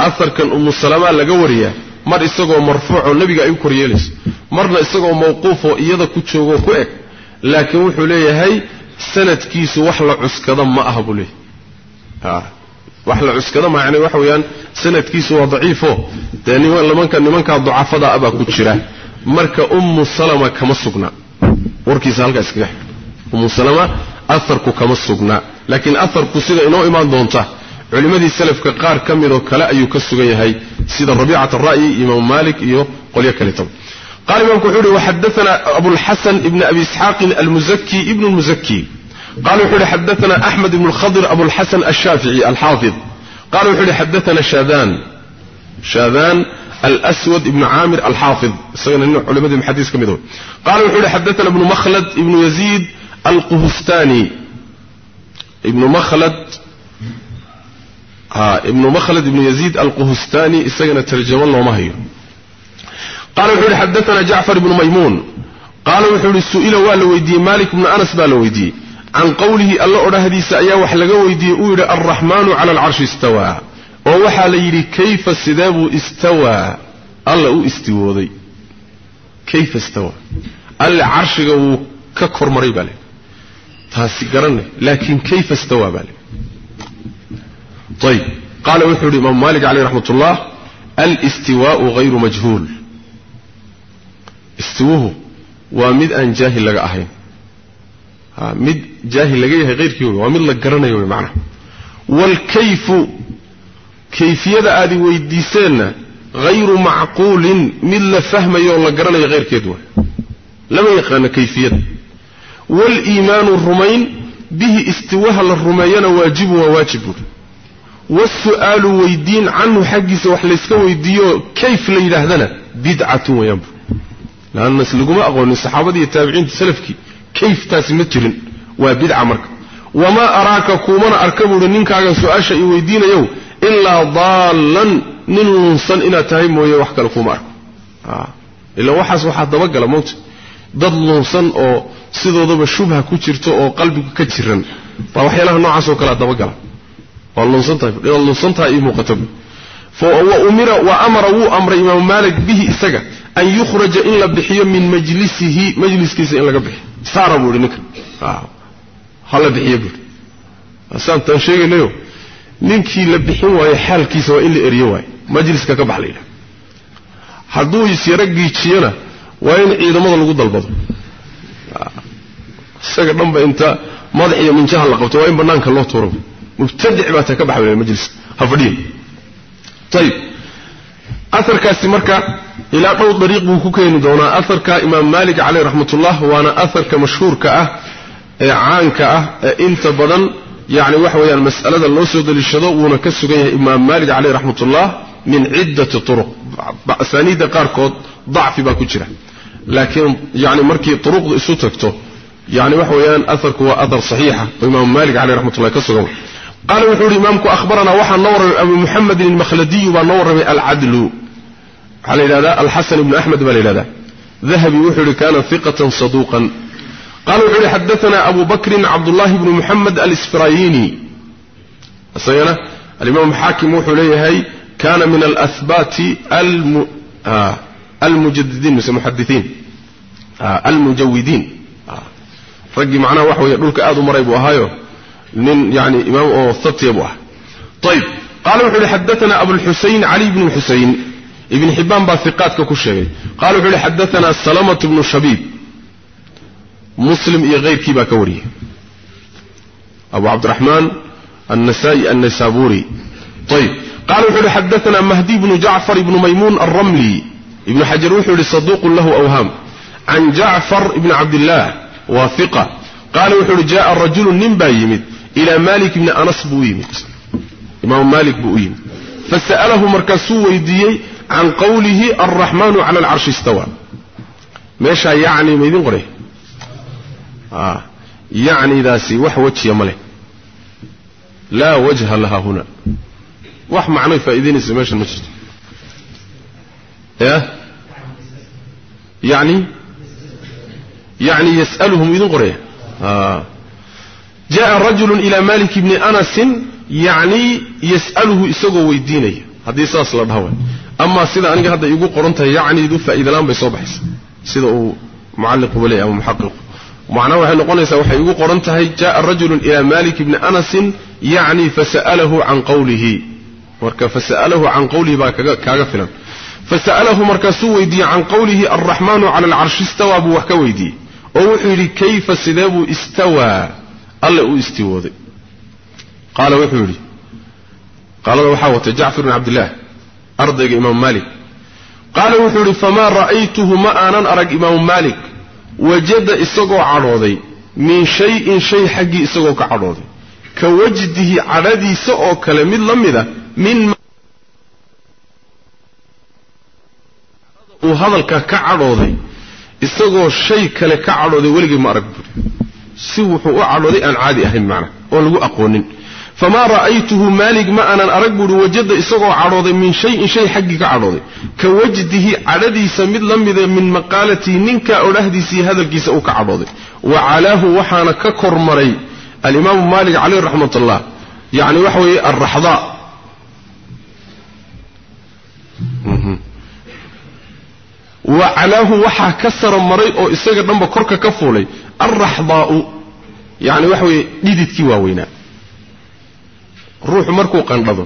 أثر كان أم السلامة لقورية مر استقوى مرفوع النبي أيكور يلس مر استقوى موقوف وإيذا كتشوه كوئك لكن وحوليه هاي سنة كيس وحلق عسكذا ما أهب آه وحلا عسكنا ما يعني وحويان سنة كيس وضعيفه تاني ولا من كان من كان ضعف أبا كتشرة مرك أم السلمة كم سجنا وركي سالك اسكح أم السلمة أثرك كم سجنا لكن أثرك سيدا إنه إمام دونته علماء السلف كقار كمل كلا يكسر جي هاي سيد ربيعة الرأي إمام مالك يو قل يا كليتهم قال إمام كحوري وحدثنا أبو الحسن ابن أبي إسحاق المزكي ابن المزكي قالوا حلي حدثنا أحمد بن الخضر أبو الحسن الشافعي الحافظ. قالوا حلي حدثنا شاذان. شاذان الأسود بن عامر الحافظ. صغير أنه علماء حديث كمدون قالوا حلي حدثنا ابن مخلد ابن يزيد القهستاني ابن مخلد ها ابن مخلد ابن يزيد القهستاني استجنا ترجم الله ما هي. قال وحول حدثنا جعفر بن ميمون. قال وحول السؤال والويدي مالك بن أنس بالويدي. عن قوله الله أرى هذه سأيا وحلق ويدي أولى الرحمن على العرش استوى. ووحى ليلي كيف السذاب استوى. الله استوى. ذي كيف استوى. العرش ككر مريب علي تهسكرن لكن كيف استوى بالي طيب. قال وحر الإمام مالك عليه رحمة الله الاستواء غير مجهول. استوه ومذ أن جاهل لك أحيان آه، مد جاهل لجيه غير كيوم ومن الله جرنا يوم معنا والكيف كيف يدا أدي ويدسنا غير معقول من الله فهم يوم الله جرنا غير كيدوه لما يقان كيف يدا والإيمان الرومين به استوها للرومين واجب وواجب. والسؤال ويدين عنه حق سوح لسكو ويديو كيف ليلهذنا بدعة وينبو. لأن نسلقوا ما أقول أن الصحابة يتابعين تسلفكي. Kayftaasi ma jirin. Waa bidca marka. Wamaa araaka kuumana arka buuhi ninkaaga su'aasha i weydiinayow ilaa daallan nin lunsan inaad tahay mooye wax kale kuuma arko. Ila waxaas waxaa dabagala mowta dad lunsan oo sidoodaba shubha ku jirto oo qalbigu ka jiran. Baa waxyaalaha noocaas oo kalea dabagala. Waa lunsantahay inaad lunsantahay ii muuqato wa amara wuu amray imaamu maalik bihi isaga an yukhraja in la bixiyo min majlisihi majliskiisa in laga bixiyo saara buu ihi ninka ha la bixiyo buui saantaan sheegaynayo ninkii la bixin waayo xaalkiisa waa in la eriyo waayo majliska ka bax la yidhaha. Hadduu isyaro giijiyona waa in ciidamada lagu dalbado. Isaga dhanba inta madax iyo minjaha la qabto waa in bannaanka loo tuuro. Mubtadic baa ta ka baxa majliska ha fadhiya ayib أثر كاسي مركا إلى أطول طريق بوكوكين دونا. أثر كا إمام مالك عليه رحمة الله وأنا أثر كمشهور كأه أه، إيه، عان كأه إيه، إنت بدن يعني وحوية المسألة اللوسيود للشضوء ونكسو كيه إمام مالك عليه رحمة الله من عدة طرق. سانيدة قاركوت ضعف باكوشرة لكن يعني مركي طرق إسوتكتو يعني وحوية أثر كوا أثر صحيحة. وإمام مالك عليه رحمة الله كسو كيه قال وحور إمامك أخبرنا وحا نور أبو محمد المخلدي ونور العدل. على إلى الحسن بن أحمد بل إلى ذهب وحور كان ثقة صدوقا. قال وحور حدثنا أبو بكر عبد الله بن محمد الإسفرايني. أصينا؟ الإمام حاكم وحور هي كان من الأثبات الم... آه، المجددين مثل محدثين. آه، المجودين. آه، رجي معنا وحور يقول آذو مريب وهايو. من يعني إمام وسط أبوها طيب قالوا حلي حدثنا أبو الحسين علي بن الحسين ابن حبان باثقات ككشري قالوا حلي حدثنا السلامة بن الشبيب مسلم إيه غير كيبا كوري أبو عبد الرحمن النسائي النسابوري طيب قالوا حلي حدثنا مهدي بن جعفر بن ميمون الرملي. ابن حجروح لصدوق له أوهام. عن جعفر بن عبد الله وثقة. قالوا حلي جاء الرجل النمبا يمت إلى مالك بن أنس بويم إمام مالك بويم فسأله مركز ويدي عن قوله الرحمن على العرش استوى. ماشا يعني ماذا قريه آه. يعني ذا سي وح وجه يملي لا وجه لها هنا. وح معنى فإذين سماش المسجد. ياه يعني؟ يعني يسألهم إذن قريه آه. جاء رجل إلى مالك بن أنس يعني يسأله إسوغو ويديني هذه صلى الله عليه أما سيدة أنك هذا يقول قرنته يعني دفع إذا لم يصبح سيدة معلق ولي أو محقق. معناه أنه قلنا يسأله يقول قرنته جاء رجل إلى مالك بن أنس يعني فسأله عن قوله. فسأله عن قوله كاغفلا فسأله مركز ويدي عن قوله الرحمن على العرش استوى بوحك ويدي. أوحي لكيف سيدة استوى؟ alle u istiwooday. Qaala wuxuu yidhi qaalada waxaa watay jacfar bin cabdillaah ardayga imaamu maalik. Qaala wuxuu yidhi famaa ra'aytuhu ma aanan arag imaamu maalik. Wajada isagoo cadhooday min shay in shay xaggii isagoo ka cadhooday. Ka wajdihi cadhadiisa oo kale mid la mida min uu hadalka ka cadhooday isagoo shay kale ka cadhooday weligay ma arag buri. سوح أعرضي أن عادي أهم معنا أقول أقول فما رأيته مالك ما أنا أرقل وجد إصغوا عرضي من شيء شيء حقك عرضي كوجده على ذي سمد لمدة من مقالتي ننك سي هذا الكيس أوك عرضي وعلاه وحانا ككر مري الإمام مالك عليه رحمة الله يعني وحوي الرحضاء وعلاه وحا كسر مري أو إصغر نمبر كرك كفولي alraxdaa'u yacni waxa weeye dhididkii waaweynaa ruuxu markuu qandhado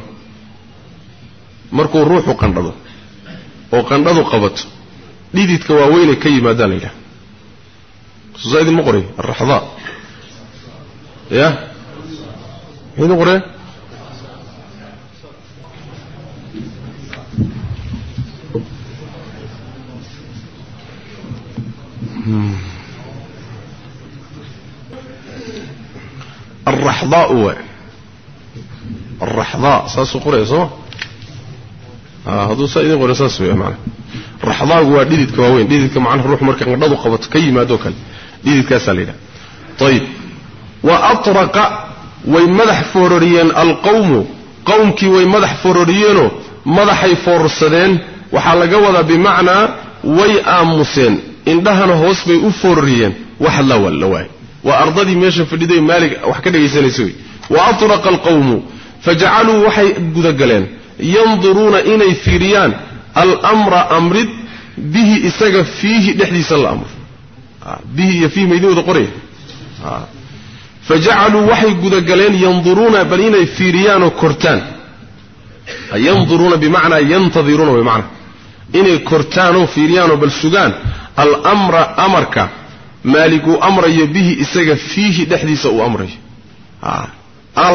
markuu ruuxu qandhado oo qandhadu qabato dhididka waaweynay ka yimaadaa la yidhaha susaa idinma qoray alraxdaa ya muxuu idin waa araxdaa saasuu qoraya sooma hadduu saa idin qoran saas wey maana raxdaagu waa dhididka waaweyn dhididka macnaha ruux marka qandhadu qabato ka yimaadoo kale dhididkaasaa la yidhaha ayib wa atraqa way madax foororiyeen alqawmu qowmkii way madax foororiyeenoo madaxay foorsadeen waxaa laga wadaa bimacnaa way aamuseen indhahana hoos bay u foororiyeen wax la waayay وأرضي ميش في الدين مالك وحكده سوي وأطرق القوم. فجعلوا وحي جذجلين ينظرون إلى فيريان الأمر أمرد. به استجف فيه لحدي سلام آه، به يفيه مدينة قرية. آه. فجعلوا وحي جذجلين ينظرون بلين فيريان وكرتان. ينظرون بمعنى ينتظرون بمعنى. إلى كرتان وفيريان وبالسجان الأمر أمركه amarka maaliguu amrayo bihi isaga fiihi dhexdiisa uu amrayo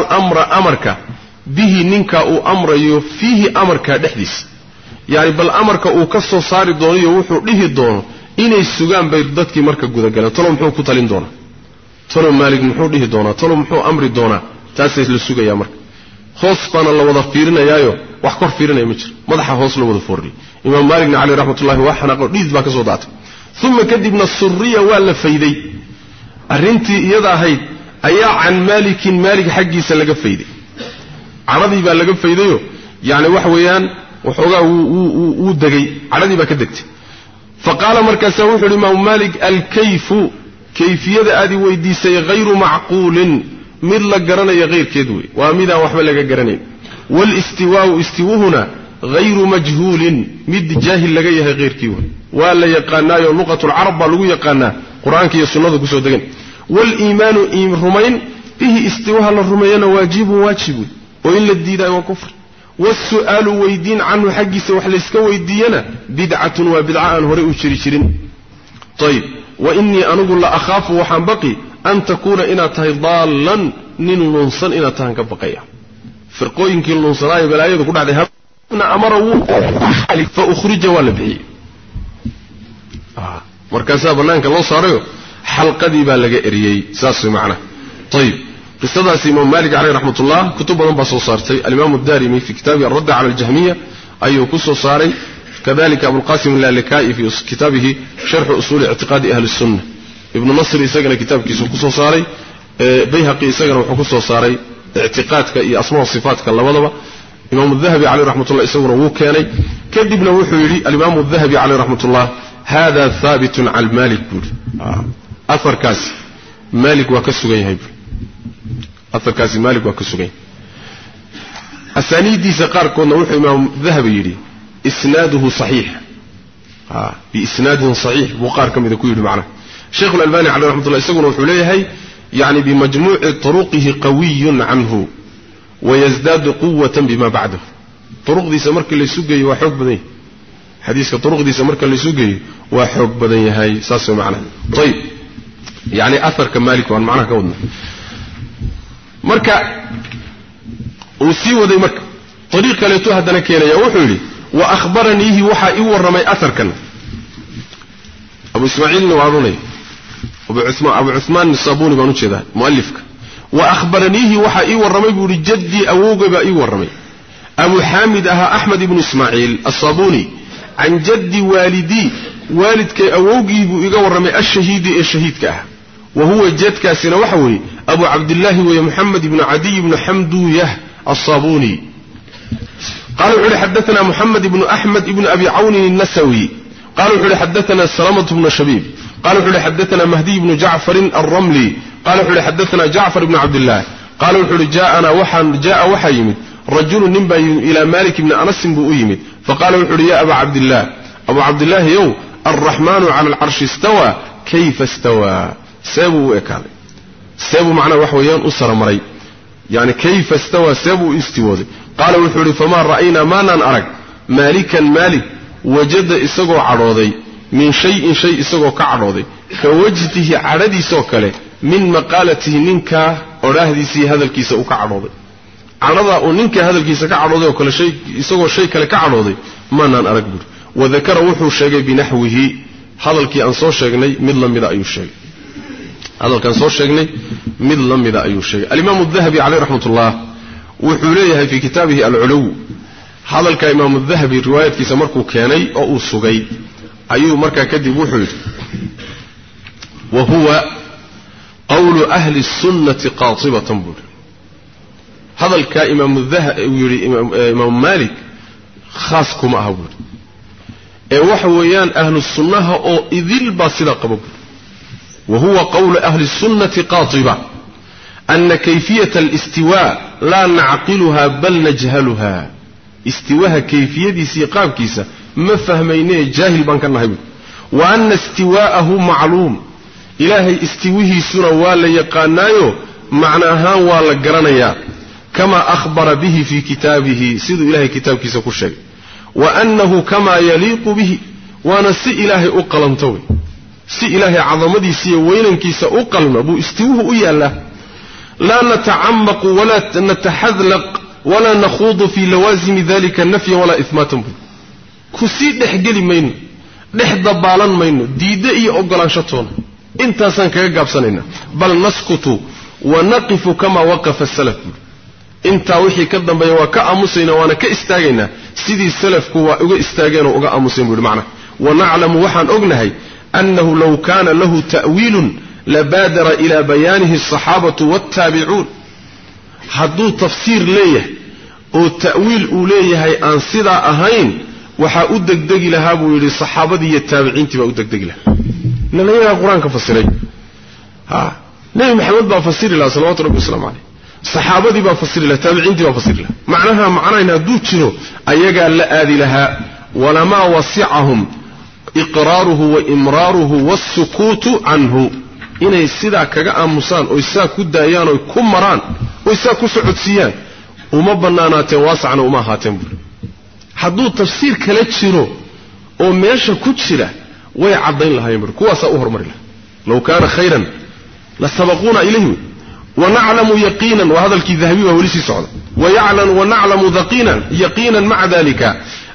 almra amarka bihi ninkaa uu amrayo fiihi amarkaa dhexdiisa. Yacni bal amarka uu ka soo saari doonayo wuxuu dhihi doono inay sugaan bay dadkii marka gudagaleen talow muxuu ku talin doonaa? Talow maalig muxuu dhihi doonaa? Talow muxuu amri doonaa? Taasay la sugayaa marka. Hoos baana la wada fiirinayaayo. Wax kor fiirinaya ma jiro madaxa hoos la wada foorriyay imaam maaligna caleyh raxmatullahi waa xanaaqo dhiid baa ka soo daatay uma kadibna suriya waa la fayday. Arrintii iyada ahayd ayaa can maalikin maalig xaggiisa laga fayday. Cadhadii baa laga faydayo yani waxa weeyaan waxoogaa wuu degay. Cadhadii baa ka degtay. Fa qaala markaasaa wuxu uhi imaamu maalik alkayfu kayfiyada aadi weydiisay hayru macquulin mid la garanaya hayrkeed wey waa midaan waxba laga garanayn. Walistiwaau istiwuhuna hayru majhuulin mid jaahil laga yahay hayrkii wey waa la yaqaanaayo luqatulcarab baa lagu yaqaanaa qur'aanka iyo sunnada ku soo degan waliimaanu rumayn bihi istiwaha la rumeeyana waajibun waajib wey oo in la diidaayo waa kufr wasu'aalu weydiin canhu xaggiisa wax layska weydiiyana bidcatun waa bidca aan horey u jiri jirin ayib wa innii anigu la akhaafu waxaan baqi an takuuna inaad tahay daallan nin lunsan inaad tahaan ka baqaya firqooyinkii lunsanaayo balaayadu ku dhacday إن أمره عليك فأخرج والبعي آه، مركز أبنان كالله صاريو حلقة دي بالك إريي. ساسي معنا. طيب أستاذ سيمون مالك عليه رحمة الله كتب ننبس وصارتي الإمام الدارمي في كتابه الرد على الجهمية اي كس وصاري كذلك أبو القاسم اللالكائي في كتابه شرح أصول اعتقاد أهل السنة. ابن مصر يساقنا كتاب كيس وكس وصاري آه، بيها قيساقنا وحكس وصاري اعتقادك أي أسماء وصفاتك اللبضبة الإمام الذهبي عليه رحمة الله يسوى رو كاني كذب لو حيري الإمام الذهبي عليه رحمة الله هذا ثابت على المالك بول أثر كاسي مالك وكسوغي هيب أثر كاسي مالك وكسوغي الثاني دي سقار كون روح الإمام الذهبي يري إسناده صحيح بإسناد صحيح وقاركم إذا كويل معنا الشيخ الألباني عليه رحمة الله يسوى رو يعني بمجموع طرقه قوي عنه wayasdaadu quwatan bima bacdahu uruqdiisa marka laysu geeyo waa xoog badan yahay xadiiska uruqdiisa marka laysu geeyo waa xoog badan yahay saas way macnaha ayib yani aharka maalik waan macnaha ka wadna marka uu sii waday marka ariiq kaleetu haddana keenaya wuxuu yidhi wa ahbaraniihi waxaa ii warramay aharkan abu ismaaciilna waa runay abu cumaan nisabuni baan u jeedaa mualifka وأخبرنيه وحا إيوى الرمي بولي جدي أووغب إيوى الرمي أبو حامد أها أحمد بن إسماعيل الصابوني. عن جدي والدي والدك أووغي بإيوى الرمي إيه الشهيد إيه كأه. وهو جدك سنوحوي أبو عبد الله ويا محمد بن عدي بن حمدويه الصابوني. قالوا علي حدثنا محمد بن أحمد بن أبي عون النسوي. قالوا علي حدثنا السلامة بن شبيب. قال حلي حدثنا مهدي بن جعفر الرملي. قال حلي حدثنا جعفر بن عبد الله. قال حلي جاءنا وحا جاء وحا يمد. رجل نمبا إلى مالك بن أنس بؤيمد فقال حلي يا أبا عبد الله. أبا عبد الله يو الرحمن على العرش استوى. كيف استوى؟ سابوا وإكال سابوا معنا وحويان أسر مري. يعني كيف استوى؟ سابوا استوى. قال حلي فما رأينا ما نان أرق. مالكا مالك. وجد إسقو عراضي من شيء شيء سقو كعرضي كوجهته عردي سوكله من مقالته نينكا أرهدي سي هذا الكيس أو وكعرضي عرضا ونينكا هذا الكيس كعرضي وكل شيء سقو شيء كله كعرضي ما نان أركبر وذكر وحو الشيء بنحوه. هذا الكي أنصار شيء من لم يرأي الشيء. هذا الكي أنصار شيء من لم يرأي الشيء. الإمام الذهبي عليه رحمة الله وحوليه في كتابه العلو. هذا الكي إمام الذهبي رواية كيس مركو كاني أو صغير أيه مركا كذب وحيد وهو قول أهل السنة قاطبة تنبول هذا الكائم إمام مالك خاصكم أهبول إيه وحويان أهل السنة أو إذي الباصلة قبول وهو قول أهل السنة قاطبة. أن كيفية الاستواء لا نعقلها بل نجهلها. استواء كيفية سيقام كيسا ما فهميني جاهل بان كنهي وأن استواءه معلوم. إلهي استويه سورا والا يقانايو معناها ولا غرانيا كما أخبر به في كتابه سيد إلهي كتاب كيسا كشي وأنه كما يليق به وأن سي إلهي أقلمتوي سي إلهي عظمدي سي ويلن كيسا أقلم أبو استيوه إيا الله. لا نتعمق ولا نتحذلق ولا نخوض في لوازم ذلك النفي ولا إثماتم به. Ku sii dhexgeli mayno dhex dabaalan mayno diiddo iyo ogolaansho toona intaasaan kaga gaabsanaynaa. Bal naskutu wa naqifu kamaa waqafa salaf. Buui intaa wixii ka dambeeya waa ka aamusaynaa waana ka istaagaynaa. Sidii salafku waa uga istaageenoo uga aamusayn buu macnaha wa naclamu waxaan ognahay annahu law kaana lahu ta'wiilun labaadara ilaa bayaanihi asaxaabatu waaltaabicuun hadduu tafsiir leeyahay oo ta'wiil uu leeyahay aan sidaa ahayn waxaa u degdegi lahaa buu yidhi saxaabadii iyo taabiciintii baa u degdegi lahaa. Nalayagaa qur'aanka fasiray. Ha nebi maxamed baa fasiri lahaa salawatu rabbi waslamu caleyh saxaabadii baa fasiri laha taabiciintii baa fasiri laha macnaha macnayn hadduu jiro ayagaa la aadi lahaa walamaa wasicahum iqraaruhu wa imraaruhu waasukuutu canhu. Inay sidaa kaga aamusaan oy saa ku daayaan oy ku maraan oy saa ku socodsiiyaan uma bannaanaateen waasacna uma ahaateen buuri حدود تفسير كلا تشيرو أو ماشى كتشيرة ويعضين لها يمر كواسا أهر الله، لو كان خيرا لسبقونا إليه ونعلم يقينا وهذا الكي الكذهبي وهو ليس سعود ويعلن ونعلم ذقينا يقينا مع ذلك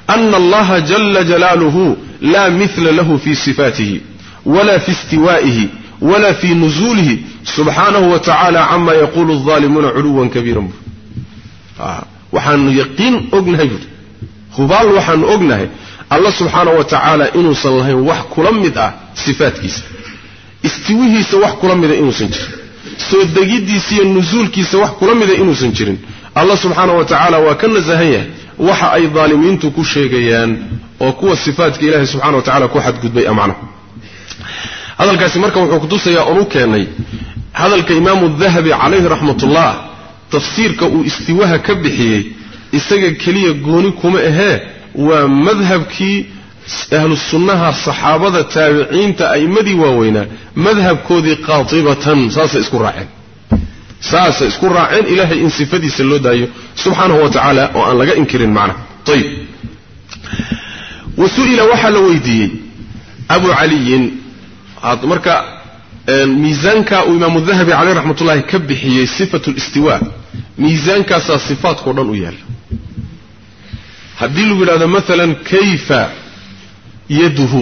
أن الله جل جلاله لا مثل له في صفاته ولا في استوائه ولا في نزوله سبحانه وتعالى عما يقول الظالمون علوا كبيرا وحن يقين أجنهجر hubaal waxaanu ognahay alla subxaanahu wa tacaala inuusan lahayn wax kula mid ah sifaatkiisa istiwihiisa wax kula mida inuusan jirin. Soo degiddiisa iyo nusuulkiisa wax kula mida inuusan jirin. Allah subxaana wa tacaala waa ka nasahan yahay waxa ay daalimiintu ku sheegayaan oo kuwa sifaatka ilaahay subxana wa tacala ku xadgudbay amacna hadalkaasi marka wuxuu kutusayaa oon u keennay hadalka imaamu dahabi calayhi raxmatullah tafsiirka uu istiwaha ka bixiyey isaga keliya gooni kuma ahee waa madhabkii ahlu sunnaha saxaabada taabiciinta a'immadii waaweynaa madhabkoodii qaatibatan saasay isku raaceen. Saasay isku raaceen ilaahay in sifadiisa loo daayo subxaanahu wa tacaala oo aan laga inkirin macnaha ayib wa su'ila waxaa la weydiiyey abu caliyin. Marka miisaanka uu imaamu dahabi caleyh raxmatullahi ka bixiyey sifatu listiwa miisaankaasaa sifaadkao dhan u yaalla haddii lagu yidhahdo maalan kayfa yaduhu?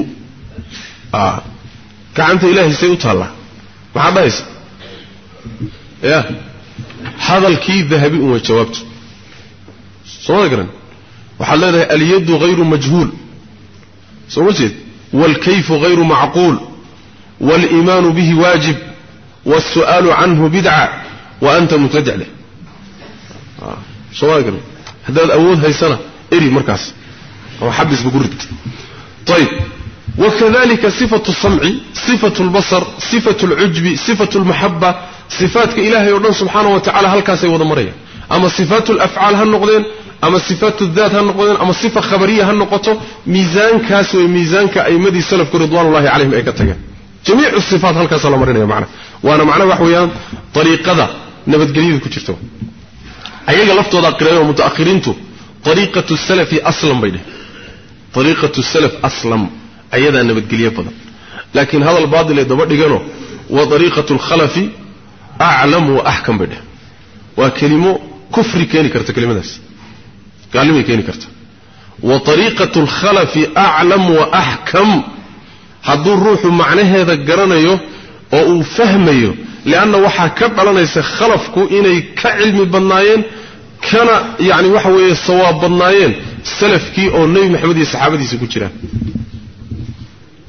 Gacanta ilaahay say u taallaa maxaad dhahaysa? Ya hadalkii dahabi un way jawaabtu. Soomada garan? Waxaad leedahay alyaddu hayru majhuul. Soo ma jeed? Waalkayfu hayru macquul والإيمان به واجب والسؤال عنه بدعة وأنت متجع له. آه، سؤال كمان. هذا الأول هاي سنة إري مركز. أو حبس بقرد. طيب. وكذلك صفة الصمع صفة البصر صفة العجب صفة المحبة صفات كإلهي ورنان سبحانه وتعالى هل كاسي وضمريا أما صفات الأفعال هالنقضين أما صفات الذات هالنقضين أما صفة خبرية هالنقطة ميزان كاسي وميزان كأي مدي السلف كردوان الله عليهم إيكتاكا جميع الصفات هل كسر الله مرينا معنا؟ وأنا معنا وحويان طريق هذا نبت قليل كتيرته أيها اللفت هذا قراءة ومتأخرينته طريقة السلف أصلا بينه. طريقة السلف أصلا أيها ذا نبت قليل هذا لكن هذا البعض اللي دبر لقانه وطريقة الخلف أعلم وأحكم بينه. وكلمة كفري كيني كرت كلمة ناس كلمة كيني كرت. وطريقة الخلف أعلم وأحكم. Hadduu ruuxu macnaheeda garanayo oo uu fahmayo lianna waxaa ka dhalanaysa khalafku inay ka cilmi badnaayeen kana yacni waxa weeye sawaab badnaayeen salafkii oo nebi maxamed iyo saxaabadiisa ku jiraan.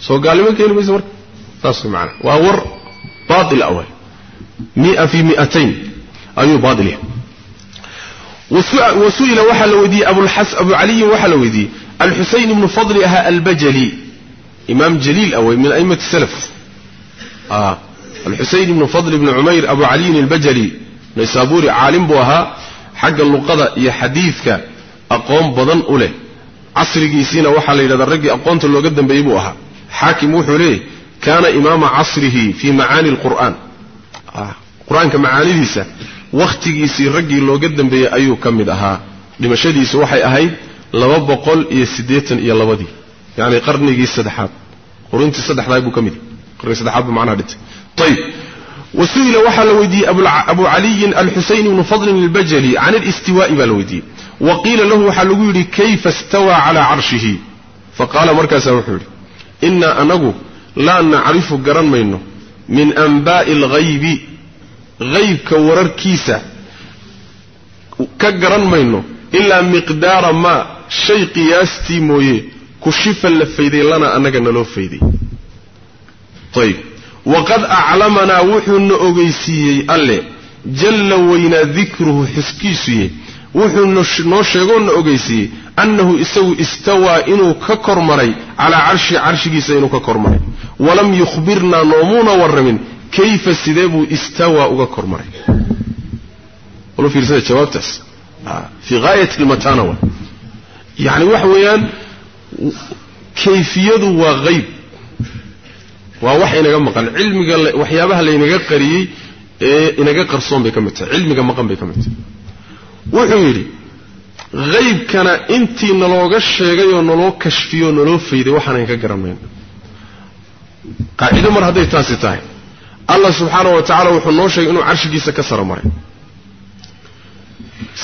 Soo gaalnimo keeni maysa marka? Saas macana waa war baatil awal. Mia fi miatayn. Ayuu baatil yahay. Wasu'ila waxaa la weydiiyey abu caliyin waxaa la weydiiyey. Alxusayn ibnu fadli ahaa albajali إمام جليل أو من أئمة السلف. آه. الحسين بن فضل بن عمير أبو علي البجلي نيسابوري عالم بوها حق اللقضة حديثك أقوم بضن أوله عصر جيسين وحالي لدى الرجل أقوانت اللو قدن بيبوها. حاكم وحوليه كان إمام عصره في معاني القرآن. آه. قرآن كمعاني ليس وقت جيسي رجي لو قدن بي أيو كمدها. لما شديس أهي أهيد لوابا يا سديتن يا لودي يعني قرني جيس دحاب. ورنت صدح لا يبو كمدي قرر صدح عبد معنا دت طيب. وسئل وحل ودي أبو, أبو علي الحسين بن فضل البجلي عن الاستواء بالودي وقيل له حلوغيري كيف استوى على عرشه. فقال مركز الحر إن أنه لا نعرف قرن منه. من أنباء الغيب. غيب كورر كيسة. كقرن منه. إلا مقدار ما شيء قياستي مويه. Kushifa la fayday lana annaga naloo fayday. Ayib waqad aclamanaa wuxuuna ogeysiiyey alle jalla weynaa dikruhu xuskiisuye wuxuu noo sheegoona ogeysiiyey annahu isagu istawaa inuu ka kor maray calaa carshi carshigiisa inuu ka kor maray walam yukhbirnaa noomuuna warramin kayfa sidee buu istawaa uga kor maray walu fiirsada jawaabtaas. Fii gaayat lmatana wa. Yacni waxa weeyaan kayfiyadu waa hayb waa wax inaga maqan. Cilmiga waxyaabaha laynaga qariyey ee inaga qarsoon bay ka mid tahay. Cilmiga maqan bay ka mid tahay. Wuxuu yidhi haybkana intii nalooga sheegay oo naloo kashfiyo o naloo fayday waxaanan ka garan mayno qaacido mar hadday taasi tahay. Allah subxaana wa tacala wuxuu noo sheegay inuu carshigiisa ka sara maray.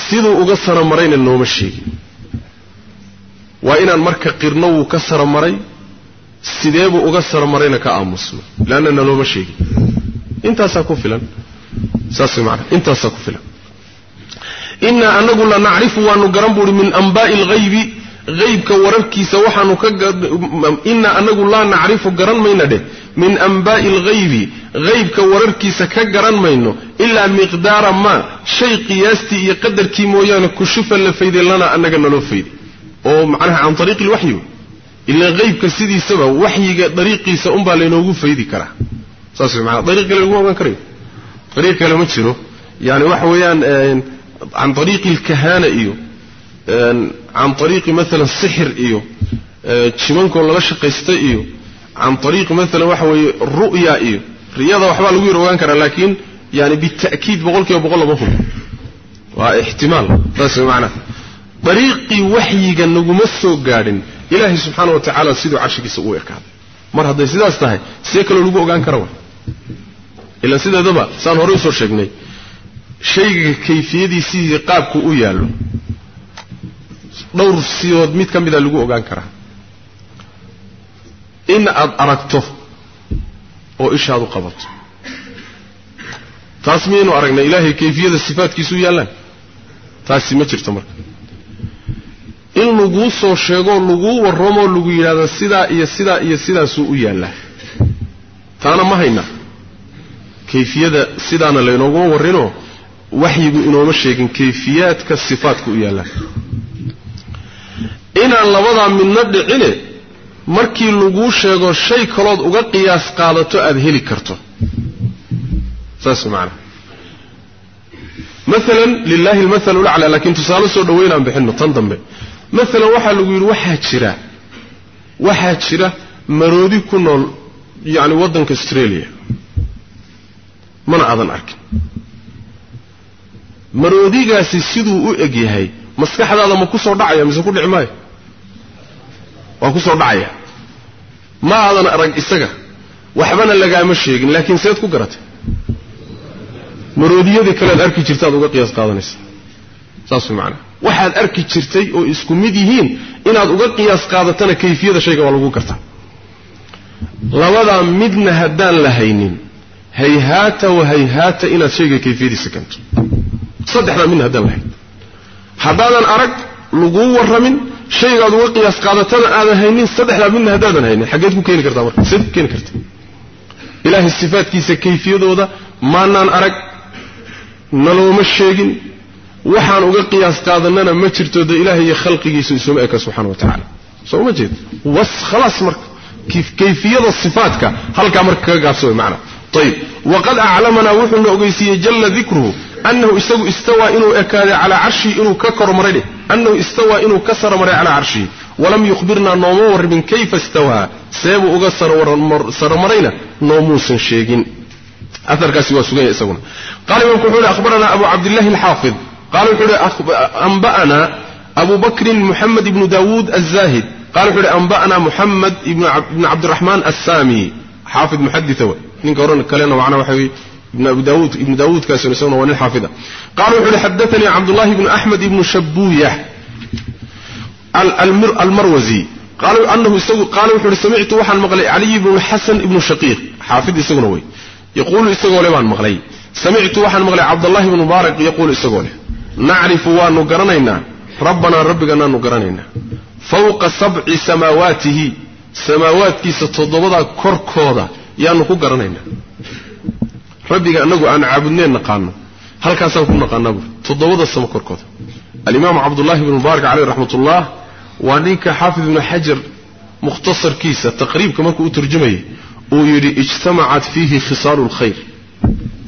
Siduu uga sara marayna nooma sheegin waa inaan marka qirno wuu ka sara maray sideebuu uga sara marayna ka aamusno? Leanna nalooma sheegin intaasaa ku filan. Saas maana intaasaa ku filan. Innaa anagu la nacrifu waanu garan buuhi min anbaa'i alghaybi haybka wararkiisa waxaanu ka innaa anagu laa nacrifu garan mayna dheh. Min anbaa'i alghaybi haybka wararkiisa ka garan mayno ilaa miqdaara maa shay qiyaastii iyo qadarkii mooyaane kushifa la fayday lana annaga naloo fayday oo macnaha can ariiqi ilwaxyi ilaan haybka sidiisaba waxyiga dariiqiisa unbaa laynoogu faydi karaa. Saas way maanaa dariiq kale laguma ogaan karayo dariiq kale ma jiro. Yani waxa weeyaan can ariiqi alkahana iyo can ariiqi maalan sixir iyo jimankoo lala shaqaysta iyo can ariiqi maalan waxa weeye ru'ya iyo riyada waxbaa lagu yar ogaan karaa laakiin yani bita'kiid boqol boqol lama hubo waa ixtimaal. Saas way maanaa dariiqii waxyiga naguma soo gaadhin. Ilaahay subxaana wa tacaala siduu carshigiisa uu ekaaday. Mar hadday sidaas tahay see kaloo lagu ogaan kara wa ilaan sideedaba saan horey u soo sheegnay. Shayga kayfiyadiisiisii qaabku u yaallo. Dhowr sidood mid ka mida lagu ogaan karaa. In aad aragto oo ishaad u qabato. Taas miyaynu aragnay ilaahay kayfiyada sifaadkiisu u yaallaan? Taasi ma jirto marka in laguu soo sheegoo laguu warramoo lagu yidhahdo sidaa iyo sidaa iyo sidaasuu u yaallaa taana ma hayna. Kayfiyada sidaana laynooguma warrinoo waxyigu inooma sheegin kayfiyaadka sifaadka u yaallaan inaan labadaa midna dhicine markii laguu sheego shay kalood uga qiyaas qaadato aada heli karto. Saas macana maalan lilaahi almathalu laclaa laakiin tusaale soo dhaweynaan bixinno tan dambe maalan waxaa lagu yidhi waxaa jira waxaa jira maroodi ku nool yacni waddanka australia. Mana aadan arkin. Maroodigaasi siduu u eg yahay maskaxdaada ma ku soo dhacaya mise ku dhici maayo? Waa ku soo dhacaya. Ma aadan arag isaga waxbana lagaama sheegin laakiin seed ku garatay. Maroodiyadii kalead arki jirtaad uga qiyaas qaadanaysa. Saas way macanaha waxaad arki jirtay oo isku mid yihiin inaad uga qiyaas qaadatana kayfiyada shayga waa lagu gartaa. Labadaa midna haddaan la haynin hayhaata wa hayhaata inaad shayga kayfiyadiisa keento saddexdaa midna haddaan la haddaadan arag laguu warramin shaygaad uga qiyaas qaadatana aadan haynin saddexdaa midna haddaadan haynin xaggeed ku keeni kartaa marka seed ku keeni karta ilaahay sifaadkiisa kayfiyadooda maanaan arag nalooma sheegin waxaan uga qiyaas qaadanana ma jirto ilaahay iyo khalqigiisu isuma eka subxana wa tacaala. Soo ma jeed? Was khalaas marka. Kayfiyada sifaatka halkaa marka kaga gaabsa way macna. Ayib waqad aclamanaa wuxuuna ogeysiiyey jalla dikruhu annahu isagu istawaa inuu ekaaday calaa carshihi inuu ka kormaray dheh. Annahu istawaa inuu ka saramaray calaa carshihi walam yukhbirnaa nooma warramin kayfa istawaa? Seebuu uga saramarayna noomuusan sheegin. Aarkaasi waa suganya isaguna. Qala imamku wuxuu hi ahbaranaa abu cabdillahi alxaafid قالوا حرى أنبأنا أبو بكر محمد بن داود الزاهد. قالوا حرى أنبأنا محمد بن عبد الرحمن السامي. حافظ محدثه إنك أرونا كلينا وعنا وحبي ابن أبو داود ابن داود كاسر سونا وان الحافظة قال حرى حدثني عبد الله بن أحمد بن شبوية. المر المروزي. قالوا أنه استو قالوا حرى سمعت وحى المغلي علي بن الحسن بن الشقيق حافظ سونا يقول استو لبان مغلي سمعت واحد مغلي عبد الله بن مبارك يقول استغفر nacrifu waanu garanaynaa. Rabbanaa rabbiganaanu garanaynaa. Fawqa sabci samaawaatihi samaawaadkiisa toddobadaa korkooda yaanu ku garanaynaa. Rabbiga annagu aan caabudneen naqaano. Halkaasaan ku naqaanaa buuri toddobada samo korkooda. Alimaamu cabdullahi ibnu mubaarak caleyh raxmatullah waa ninka xaafid ibnu xajar mukhtasarkiisa taqriibka markuu u turjumayay uu yidhi ijtamacat fiihi khisaalu lkhayr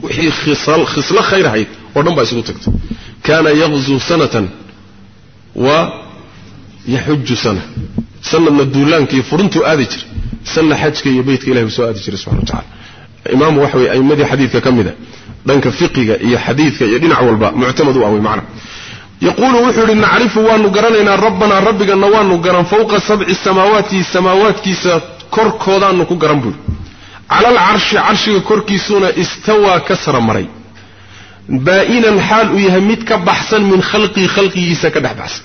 wixii khislo khayr ahayd oo dhan baa isugu tagtay كان يغزو سنة ويحج سنة. سنة من الدولان كي فرنتو آذجر سنة يبيت كي إله بسوء آذجر سبحانه وتعالى. إمام وحوي أي مدى حديثك كم ذا بنك فقهك إيا حديثك يدين عوال باء معتمد أوي معنا. يقول وحوري نعرف وان نقرننا ربنا ربك النوان نقرن فوق سبع السماوات السماوات كي كور كودان نكو قرنبول على العرش عرش كور كيسونا استوى كسر مريك baa'inan xaal uu yahay mid ka baxsan min khalqii khalqigiisa ka dhex baxsan.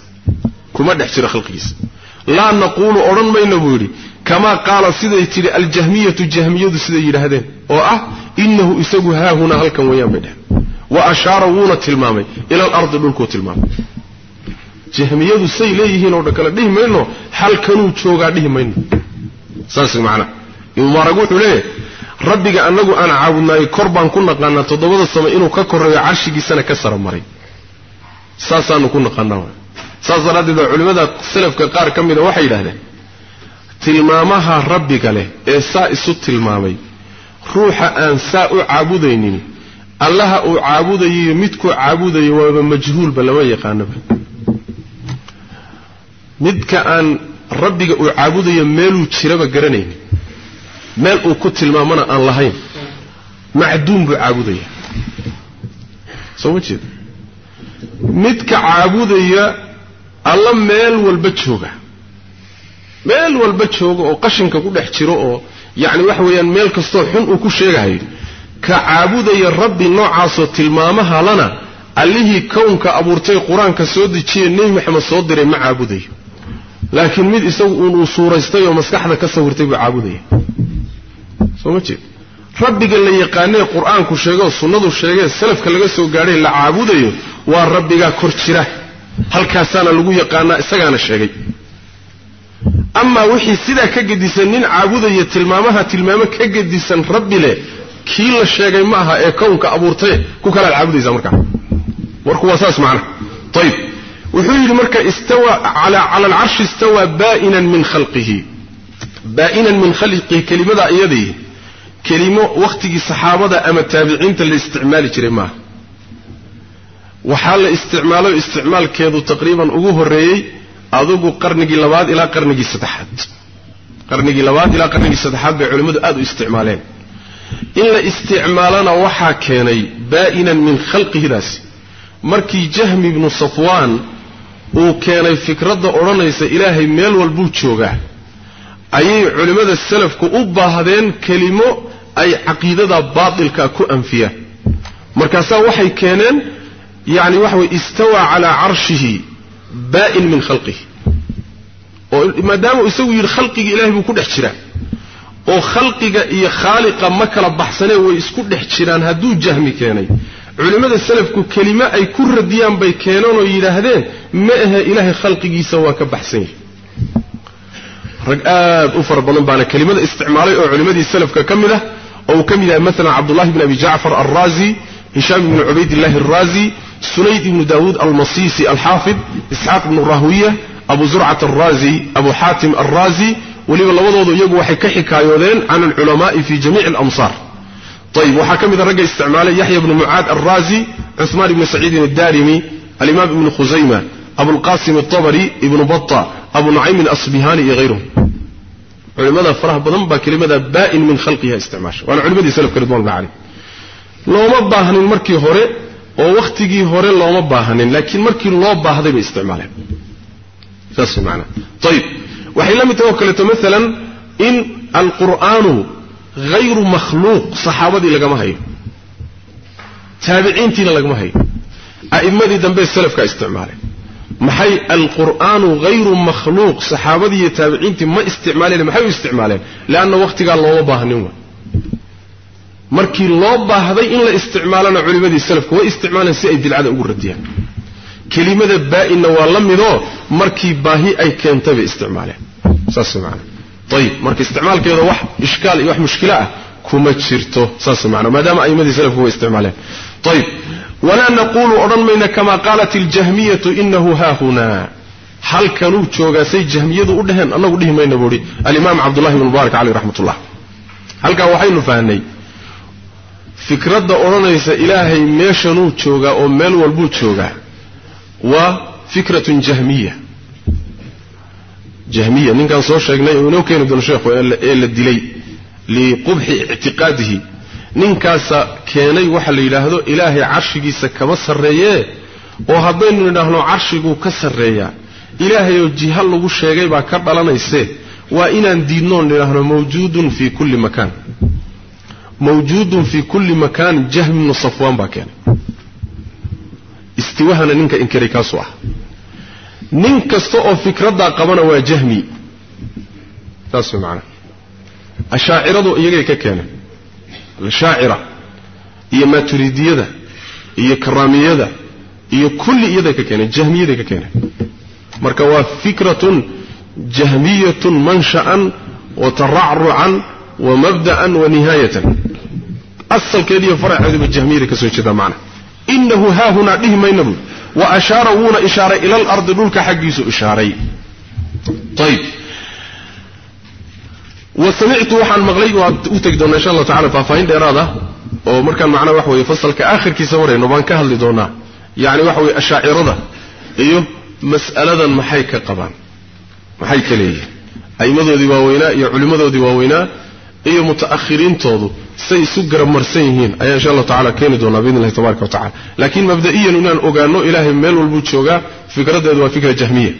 Kuma dhex jira khalqigiisa. Laa naquulu odhan mayna buu yidhi. Kamaa qaala siday tidhi aljahmiyatu jahmiyadu siday yidhaahdeen. Oo ah innahu isagu haahunaa halkan weeyaan bay dheh wa ashaara wuuna tilmaamay. Ila alardi dhulkuu tilmaamay. Jahmiyadu say leeyihiin oo dhan kale dhihi mayno halkanuu joogaa dhihi mayno. Saas macnaa. Ibnumaarag wuxuu leeyahay rabbiga annagu aan caabudnaayey kor baan ku naqaanaa toddobada samo inuu ka korreeyo carshigiisana ka sara maray. Saasaanu ku naqaanaa saas daraaddeed baa culimmada salafka qaar ka mida waxay yidhahdeen tilmaamaha rabbiga leh ee saa isu tilmaamay ruuxa aan saa u caabudaynin allaha uu caabudayiyo midkuu caabudayo waaba majhuulba lama yaqaanaba midka aan rabbiga uu caabudayo meeluu jiraba garanaynin meel uu ku tilmaamana aan lahayn macduum buu caabudaya soo ma jeeda midka caabudaya alla meel walba jooga. Meel walba jooga oo qashinka ku dhex jiro oo yacni waxa weeyaan meel kastoo xun uu ku sheegahayo ka caabudaya rabbi noocaasoo tilmaamaha lana allihii kownka abuurtay qur'aanka soo dejiye nebi maxamed soo diray ma caabudayo. Laakiin mid isagu uun uu suuraystay oo maskaxda ka sawirtay buu caabudaya soo ma jeed rabbiga la yaqaanee qur'aanku sheegoo sunnadu sheegee salafka laga soo gaadhay la caabudayo waa rabbigaa kor jira. Halkaasaana lagu yaqaanaa isagaana sheegay. Amaa wixii sidaa ka gedisan nin caabudaya tilmaamaha tilmaamo ka gedisan rabbi leh kii la sheegay ma aha ee kownka abuurtaye ku kalaad caabudaysaa markaa warku waa saas macna. Ayib wuxuu yidhi marka istawa cala alcarshi istawaa baa'inan min khalqihi. Baa'inan min khalqihi kelimadaa iyadii kelimo wakhtigii saxaabada ama taabiciinta la isticmaali jiray maaha waxaa la isticmaalo isticmaalkeedu taqriiban ugu horreeyey adugu qarnigii labaad ilaa qarnigii saddexaad. Qarnigii labaad ilaa qarnigii saddexaad bay culimmadu aad u isticmaaleen. In la isticmaalana waxaa keenay baa'inan min khalqihidaasi. Markii jahmi ibnu safwaan uu keenay fikradda odhanaysa ilaahay meel walbuu joogaa ayay culimmada salafku u baahdeen kelimo ay caqiidada baatilka ku anfiyaan markaasaa waxay keeneen yacni waxa weye istawaa calaa carshihi baa'in min khalqihi. Oo maadaama isagu yidhi khalqiga ilahay buu ku dhex jiraa oo khalqiga iyo khaaliqa ma kala baxsanee way isku dhex jiraan hadduu jahmi keenay. Culimmada salafku kelime ay ku radiyaan bay keeneen oo yidhaahdeen ma ahe ilaahay khalqigiisa waa ka baxsan yahay. Rag aad u fara badan baana kelimada isticmaalay oo culimmadii salafka ka mid ah أو كم إذا مثلا عبد الله بن أبي جعفر الرازي هشام بن عبيد الله الرازي سنيد بن داود المصيصي الحافظ إسحاق بن الرهوية أبو زرعة الرازي أبو حاتم الرازي ولي بالله وضوضوا يقوى حكاحي كايوذين عن العلماء في جميع الأمصار. طيب وحكم إذا رجع استعمال يحيى بن معاد الرازي عثمان بن سعيد الدارمي الإمام بن خزيمة أبو القاسم الطبري ابن بطة أبو نعيم الأصبهاني غيرهم. Culimada faraha badan baa kelimada baa'in min khalqiha isticmaasha waana culimadii salafka ridwanullah caleyh looma baahnin markii hore oo wakhtigii hore looma baahanin laakiin markii loo baahday bay isticmaaleen. Saas maanaa ayib waxay la mid tahay oo kaleeto maalan in alqur'aanu hayru makhluuq saxaabadii lagama hayo. Taabiciintiina lagama hayo. A'immadii dambe salafka isticmaaleen maxay alqur'aanu hayru makhluuq? Saxaabadii iyo taabiciintii ma isticmaaleen maxay u isticmaaleen? Leanna wakhtigaa looma baahnin wa markii loo baahday in la isticmaalana culimmadii salafka way isticmaaleen si ay bidcada ugu radiyaan. Kelimada baa'inna waa la midoo markii baahi ay keentay bay isticmaaleen. Saas maana ayib marka isticmaalkeeda wax ishkaal iyo wax mushkilo ah kuma jirto. Saas maana maadaama a'immadii salafka way isticmaaleen. Ayib walaa naquulu odhan mayna kama qaalat iljahmiyatu inahu haahunaa halkanuu joogaa say jahmiyadu u dheheen annagu dhihi mayna buuhi alimaam cabdullahi bn mubaarak caleyh raxmatullah halkaa waxaynu fahnay fikradda odhanaysa ilaahay meeshanuu joogaa oo meel walbuu joogaa waa fikratun jahmiya jahmiya ninkaan soo sheegnay oo inoo keeni doono sheekhu ee la dilay liqubxi ictiqaadihi ninkaasa keenay waxa la yidhaahdo ilaahay carshigiisa kama sarreeyee oo haddaynu nidhaahno carshiguu ka sarreeyaa ilaahayoo jiha lagu sheegay baa ka dhalanaysee waa inaan diidnoon nidhaahno mawjuudun fii kulli makaan. Mawjuudun fii kulli makaan jahmi bnu safwaan baa keenay. Istiwahana ninka inkiray kaasuu ah. Nin kasta oo fikraddaa qabana waa jahmi. Saas way macanaha ashaaciradu iyagay ka keeneen الشاعرة هي ما تريد يده هي كرامي يده هي كل يده كان جهمية ذا كان. مركوا فكرة جهمية منشأ وترعرعا ومبدأ ونهاية. أصل كذي فرع عدم الجهمية كسوي كذا معنا إنه ها هنا ليه ما ينبل وأشارون إشارة إلى الأرض دول كحجيز إشاري طيب. وسمعت وحن مغلي وتجد إن شاء الله تعالى فافين درادة ومر كان معنا وحوي فصل كآخر كسورة نبان كهل دونا يعني وحوي الشاعر ذا أيه مسألة المحيك قبان. محيك ليه أي ماذا ذي ووينا يعلم ماذا ذي ووينا أيه متأخرين تاضو سي سجر مرسينهين أي إن شاء الله تعالى كين دونا بين الله تبارك وتعالى. لكن مبدئيا إن أجانو إله مال والبوتشوجا فكرة ذا وفكرة جهمية.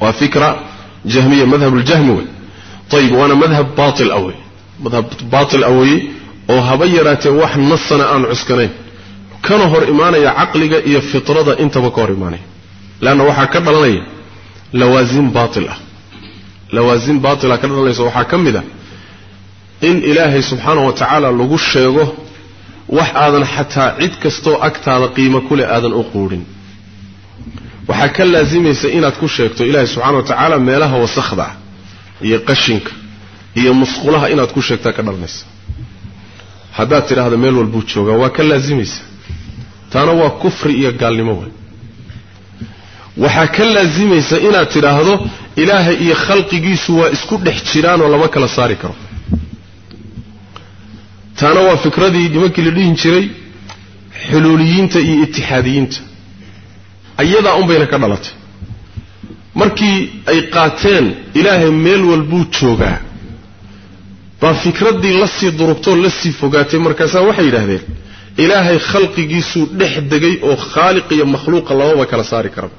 وفكرة جهمية مذهب الجهمي. Ayib waana madhab baatil ah wey madhab baatil ah weye oo haba yaraatee wax nasana aan cuskanayn. Kana hor imaanaya caqliga iyo fitrada intaba ka hor imaanaya. Leanna waxaa ka dhalanaya lawaasim baatil ah. Lawaasim baatila ka dhalanaysa waxaa ka mid a in ilaahay subxaanahu wa tacaala lagu sheego wax aadan xataa cid kastoo agtaada qiimo kuleh aadan u quudhin waxaa ka laasimaysa inaad ku sheegto ilaahay subxana wa tacaala meelaha wasakhda ah iyo qashinka iyo musqulaha inaad ku sheegtaa ka dhalanaysa haddaad tidhaahdo meel walbuu joogaa waa ka laasimaysa. Taana waa kufri iyo gaalnimo wey waxaa ka laasimaysa inaad tidhaahdo ilaahay iyo khalqigiisu waa isku dhex jiraanoo lama kala saari karo. Taana waa fikradii nimankii la dhihin jiray xuluuliyiinta iyo itixaadiyiinta ayadaa unbayna ka dhalatay markii ay qaateen ilaahay meel walbuu joogaa. Baa fikraddii la sii durugtoo la sii fogaatay markaasaa waxay yidhaahdeen ilaahay khalqigiisuu dhex degay oo khaaliq iyo makhluuqa lababa kala saari karaba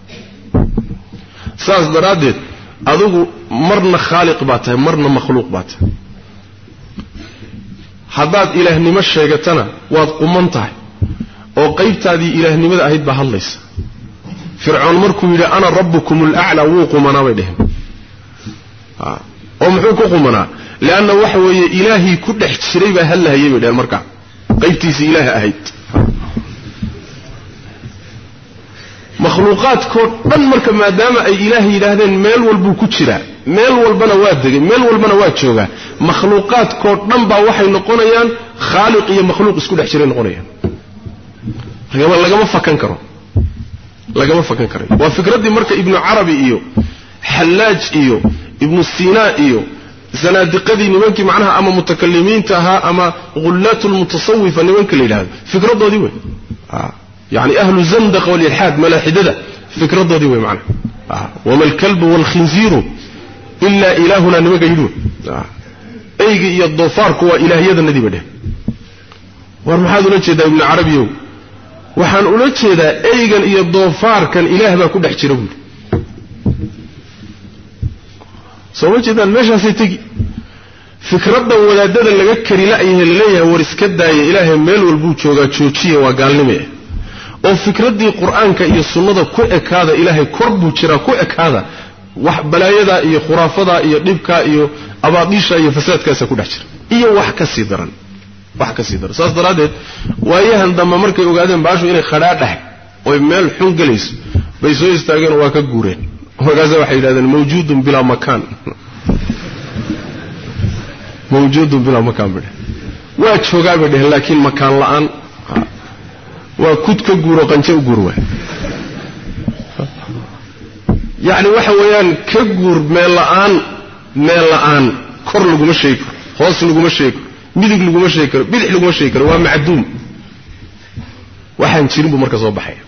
saas daraaddeed adigu marna khaaliq baa tahay marna makhluuq baa tahay. Haddaad ilaahnimo sheegatana waad quman tahay oo qaybtaadii ilaahnimada ahayd baa hadlaysa fircoon markuu yidhi ana rabbukum alaclaa wuu qumanaa bay dheheen. Oo muxuu ku qumanaa? Leanna waxa weeye ilaahii ku dhex jiray baa hadlahayay bay dheheen markaa qaybtiisii ilaaha ahayd. Makhluuqaadkoo dhan marka maadaama ay ilaahay yidhaahdeen meel walbuu ku jiraa. Meel walbana waa degay meel walbana waa joogaa. Makhluuqaadkoo dhan baa waxay noqonayaan khaaliq iyo makhluuq isku dhex jiray noqonayaan. Lagama fakan karo لقد فكان كريم وفكرتي مرك ابن عربي إيو حلاج إيو ابن سيناء إيو زنادق ذي نوانك معناها أما متكلمين تها أما غلات المتصوفة نوانك ليلة هذا فكرة ذي آه. يعني أهل الزندق والإلحاد ملاحدة فكرة ذي وين معنى آه. وما الكلب والخنزير إلا إلهنا نوانك يدون أي إيا الضفار كوا إلهي ذا ندي بده ورمحاذ نجد ابن عربي waxaan ula jeedaa eygan iyo doofaarkan ilaah baa ku dhex jira buuri soo ma jeedaan meeshaasay tegi. Fikraddan wadaadada laga kari la'yahe la leeyahay war iska daaya ilaahay meel walbuu joogaa joojiya waa gaalnime oo fikraddii qur'aanka iyo sunnada ku ekaada ilaahay kor buu jiraa ku ekaada wax balaayadaa iyo khuraafadaa iyo dhibkaa iyo abaadiisha iyo fasaadkaasa ku dhex jira. Iyo wax ka sii daran wax ka sii daran saas daraaddeed waayahan dambe markay ogaadeen baashu inay khadhaadhahay oy meel xun gelayso bay soo istaageenoo waa ka guureen. Markaasa waxay yidhahdeen mawjuudun bilaa makaan. Mawjuudun bilaa makaan bay dheh waa joogaa bay dheheen laakiin makaan la'aan. Waa kud ka guuro qanje u guur waay. Yacni waxa weeyaan ka guur meel la'aan meel la'aan. Kor laguma sheegi karo hoos laguma sheegi karo midig laguma sheegi karo bidix laguma sheegi karo waa macduum. Waxaan jirin buu marka soo baxaya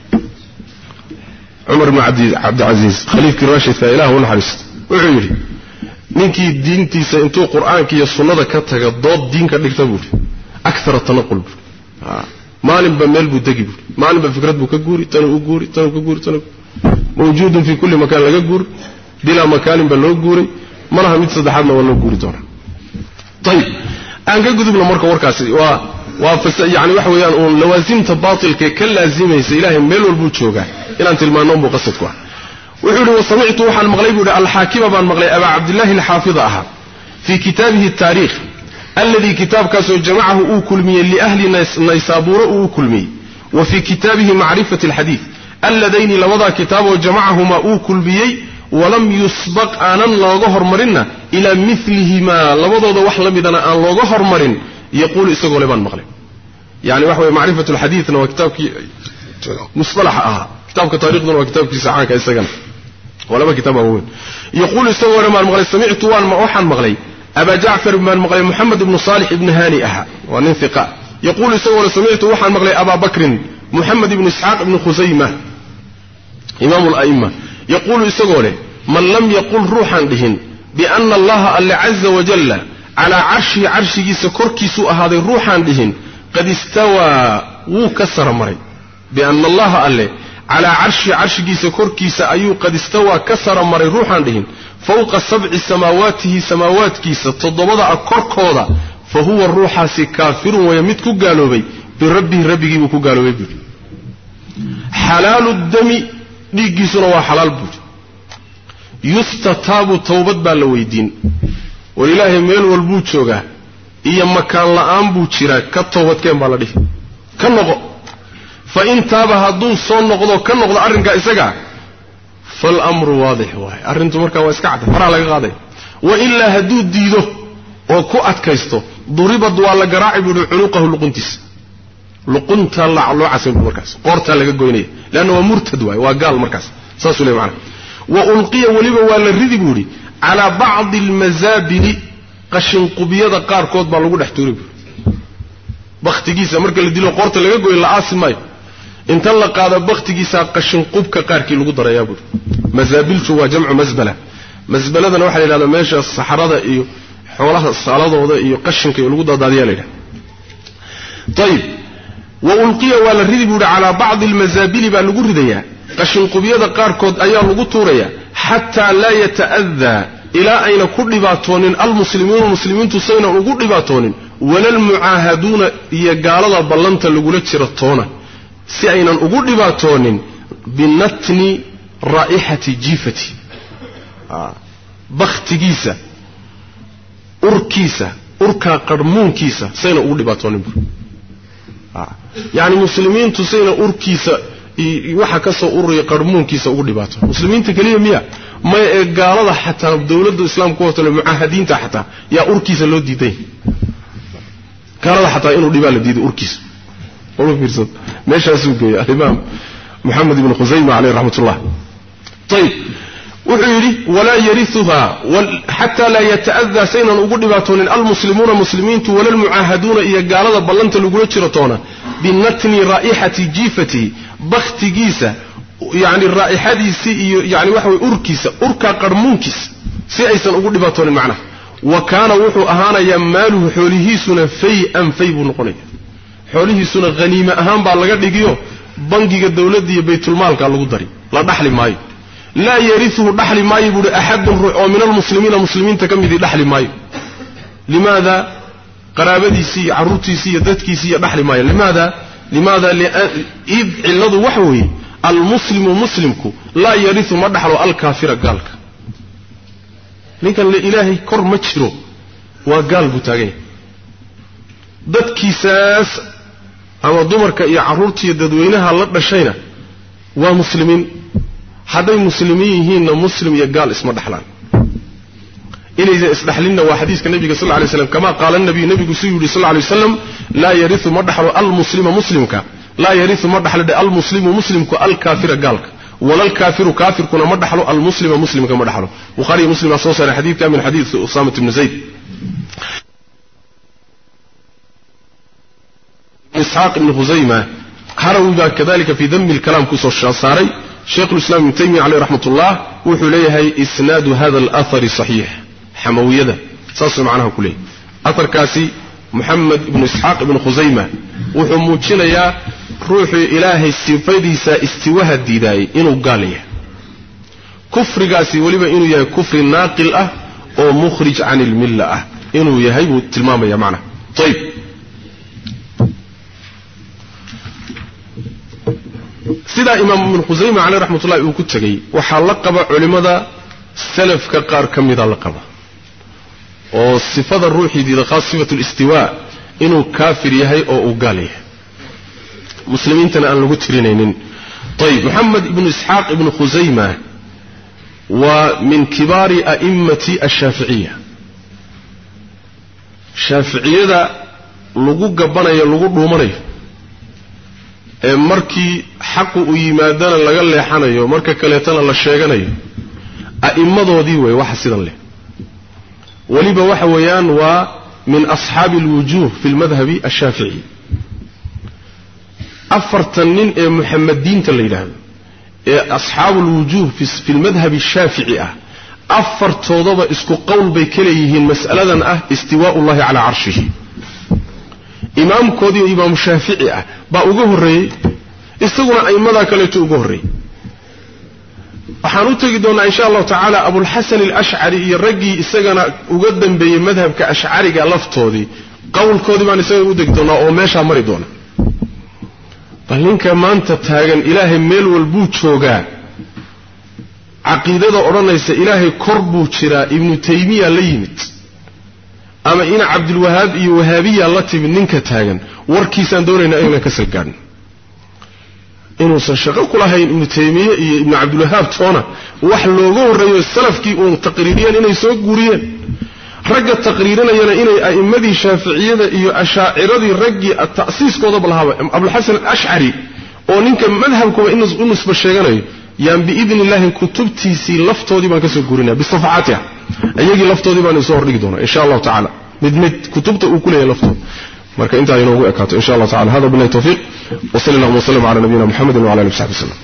cumar ibnu cabdicasiis khaliifkii rashidka ilah u naxariisto wuxuu yidhi ninkii diintiisa intuu qur'aanka iyo sunnada ka taga dood diin ka dhigta buuhi akara tanaqul buui maalinba meel buu degi buui maalinba fikrad buu ka guuri tanuu u guuri tanuu ka guuri tanuu mawjuudun fii kulli makaan laga guuri bilaa makaanin baa loo guuray malaha mid saddexaadna waa loo guuri doonaa. Ayib أن جذب المرك وركاس و وفس يعني وحوي أن لوازم تباطل ككل لازم يسيله مل والبوتشوجا إلى أن تلمان أم بقصدك وحول وسمعت وح المغلب على الحاكم بن مغلي أبا عبد الله الحافظ الحافظها في كتابه التاريخ الذي كتاب كاس جمعه أو كل مي لأهل نيس نيسابور أو كل مي وفي كتابه معرفة الحديث اللذين لوضع كتابه جمعهما أو كل بيي walam yusbaq aanan looga hormarinna ilaa milihimaa labadooda wax la midana aan looga hormarin yaquulu isagoo le baan maqlay. Yani waxa weye macrifat lxadiidna waa kitaabkii musalaxa ahaa. Kitaabka taarikhduna waa kitaabkiisa caanka isagana. Waa laba kitaab waaweyn yaquulu isagoo le baan maqlay samictu waan waxaan maqlay. Abaa jacfar baan maqlay moxamed ibnu saalix ibni hani ahaa. Waa nin iqa yaquulu isagoo le samictu waxaan maqlay abaa bakrin moxamed ibnu isxaaq ibni khusayma imaamu la'ima يقول إسقوله من لم يقول روحا لهن بأن الله اللي عز وجل على عرش عرش يسكركس هذه روحا لهن قد استوى وكسر مري. بأن الله اللي على عرش عرش يسكركس أيو قد استوى كسر مري روحا لهن فوق سبع سماواته سماوات كيس تضبضع كركوضة فهو الروح سكافر ويمتك قالوا بي بربه ربه وكو قالوا بي حلال الدم dhiiggiisuna waa xalaal buuri yustataabu towbad baa la weydiin. War ilaahay meel walbuu joogaa iyo makaan la'aan buu jiraa ka toobadkeen baa la dhihi. Ka noqo. Fa in taaba hadduu soo noqdo ka noqdo arrinkaa isagaa faalamru waadix waaye. Arrintu markaa waa iska cadda faraa laga qaaday. Wa ilaa hadduu diido oo ku adkaysto duribad waa la garaaci buuhi cunuqahu luquntiisa luquntaa loo casin bu markaas qoortaa laga goynaya leanna waa murtad waaye waa gaal markaas saasuu le maana wa ulqiya weliba waa la ridi buu idhi calaa bacdi almazaabili qashinqubyada qaarkood baa lagu dhex tuuri buui bakhtigiisa marka la dilo qoorta laga goyo la aasi maayo. Inta la qaado bakhtigiisaa qashinqubka qaarkii lagu darayaa buui mazaabiltu waa jamcu masbala. Masbaladana waxaa la yidhahdaa meesha saxrada iyo xoolaha saaladooda iyo qashinka iyo lagu dadaadiyaa la yidhahda ayib wa ulqiya waa la ridi buu ihi calaa bacdi almazaabili baa lagu ridayaa. Qashinqubyada qaarkood ayaa lagu tuurayaa xataa laa yata'adaa ilaa ayna ku dhibaatoonin almuslimuuna muslimiintu sayna ugu dhibaatoonin walalmucaahaduuna iyo gaalada ballanta lagula jira toona. Si aynan ugu dhibaatoonin binatni raa'ixati jiifati. Bakhtigiisa urkiisa urkaa qarhmuunkiisa sayna ugu dhibaatoonin يعني مسلمين تسينا أركيسة يوحى كسر أور قرمون كيسة أوري باتو مسلمين تكلم يا ما قال الله حتى دولة الإسلام قوته المعاهدين تحت يا أركيسة لو ديتين. قال الله حتى إنو ديبال لديد أركيسة أولو فرصد ماشي أسوك يا الإمام محمد بن خزيمة عليه رحمة الله. طيب wuxuu yidhi walaa yariuha xataa laa yata'adaa saynan ugu dhibaatoonin almuslimuuna muslimiintu wala lmucaahaduuna iyo gaalada ballanta lagula jiro toona binatni raa'ixati jiifatihi bakhtigiisa yani raa'ixadiisii iyo yani waxa way urkiisa urkaa qarmuunkiisa si aysan ugu dhibaatoonin macnaha. Wa kaana wuxuu ahaanayaa maaluhu xoolihiisuna fay-an fay buu noqonaya xoolihiisuna haniime ahaan baa laga dhigiyo bangiga dowladda iyo baytulmaalka lagu dari la dhaxli maayo laa yariuhu dhaxli maayo buuhi axadun ruux oo min almuslimiina muslimiinta ka midii dhaxli maayo limaada qaraabadiisii iyo carruurtiisii iyo dadkiisii iyo dhaxli maayo limaada limaada id cilladu waxa weeye almuslimu muslimku laa yariu ma dhaxlo alkaafira gaalka ninkan le ilaahay kor ma jiro waa gaal buu taagan yahay dadkiisaas ama dumarka iyo carruurtiiyo dadweynaha la dhashayna waa muslimiin هذي مسلمين مسلم يقال اسم دحلان. إلى إذا استحلنا وحديث النبي صلى الله عليه وسلم. كما قال النبي النبي صلى الله عليه وسلم لا يرث مدحل المسلم مسلمك. لا يرث مدحل المسلم مسلمك الكافر قالك. ولا الكافر كافر كنا مدحل المسلم مسلمك مدحل وخاري مسلم صوصا الحديث كان من حديث أصامة بن زيد. إسحاق بن خزيمة هرؤوا كذلك في ذم الكلام كسو الشاصاري شيخ الإسلام ابن تيمية عليه رحمة الله وحليه إسناد هذا الأثر صحيح حموية سأصل معناها كله أثر كاسي محمد بن إسحاق بن خزيمة وحموتنا يا روح إلهي استفيدي سأستوها الديداي إنو قاليه كفر كاسي ولبا إنو يا كفر ناقل أه ومخرج عن الملة أه إنه يهيب التلمامة يا معنى طيب. Sidaa imaam ibnu khusayma caleyh raxmatullahi uu ku tegey waxaa la qaba culimmada salafka qaar ka mida la qaba oo sifada ruuxii khaas sifatu listiwaa inuu kaafir yahay oo uu gaal yahay. Muslimiintana aan lagu tirinaynin. Ayb moxamed ibnu isxaaq ibnu khusayma waa min kibaari a'immati ashaaficiya shaaficiyada lagu gabbanayo lagu dhuumanayo ee markii xaqu u yimaadana laga leexanayo marka kaleetana la sheeganayo a'immadoodii wey waxa sidan leh. Weliba waxa weeyaan waa min asxaabi alwujuuh fi lmadhabi ashaafici. Afartan nin ee muxamadiinta la yidhaahdo ee asxaabu alwujuuh fi lmadhabi ashaafici ah afartoodaba isku qowl bay ka leeyihiin mas'aladan ah istiwaa'u llahi calaa carshihi imaamkoodii oo imaamu shaafici ah baa uga horreeyey isaguna a'immadaa kaleeto uga horreeyey. Waxaan u tegi doonnaa insha allahu tacaala abulxasan alashcari iyo raggii isagana uga dambeeyey madhabka ashcariga laftoodii. Qowlkoodii baan isaga u degi doonnaa oo meeshaa mari doona bal ninka maanta taagan ilaahay meel walbuu joogaa. Caqiidada odhanaysa ilaahay kor buu jiraa ibnu taymiya la yimid ama ina cabdilwahaab iyo wahaabiya la timid ninka taagan warkiisaan doonaynaa inaan ka salgaadhno inuusan shaqo ku lahayn ibnu taymiye iyo ibnu cabdilwahaab toona wax looga horreeyo salafkii uun taqriiriyeen inay soo guuriyeen. Ragga taqriirinayana inay a'immadii shaaficiyada iyo ashaaciradii raggii ta'siiskoodaba lahaaba abulxasan alashcari oo ninka madhabkuba u nisba sheeganayo illahi kutubtiisii laftoodii baan ka soo guurinaya bisafaxaatiha iyagii laftoodii baan isoo hordhigi doonaa insha allahu tacala mid mid kutubta uu ku leeyahay laftooda marka intaa inoogu ekaato insha allah tacala hada billahi tawfiiq wa salli allahuma wa sallam ala nabiyina muxamedin wala alihi w saxbi waslem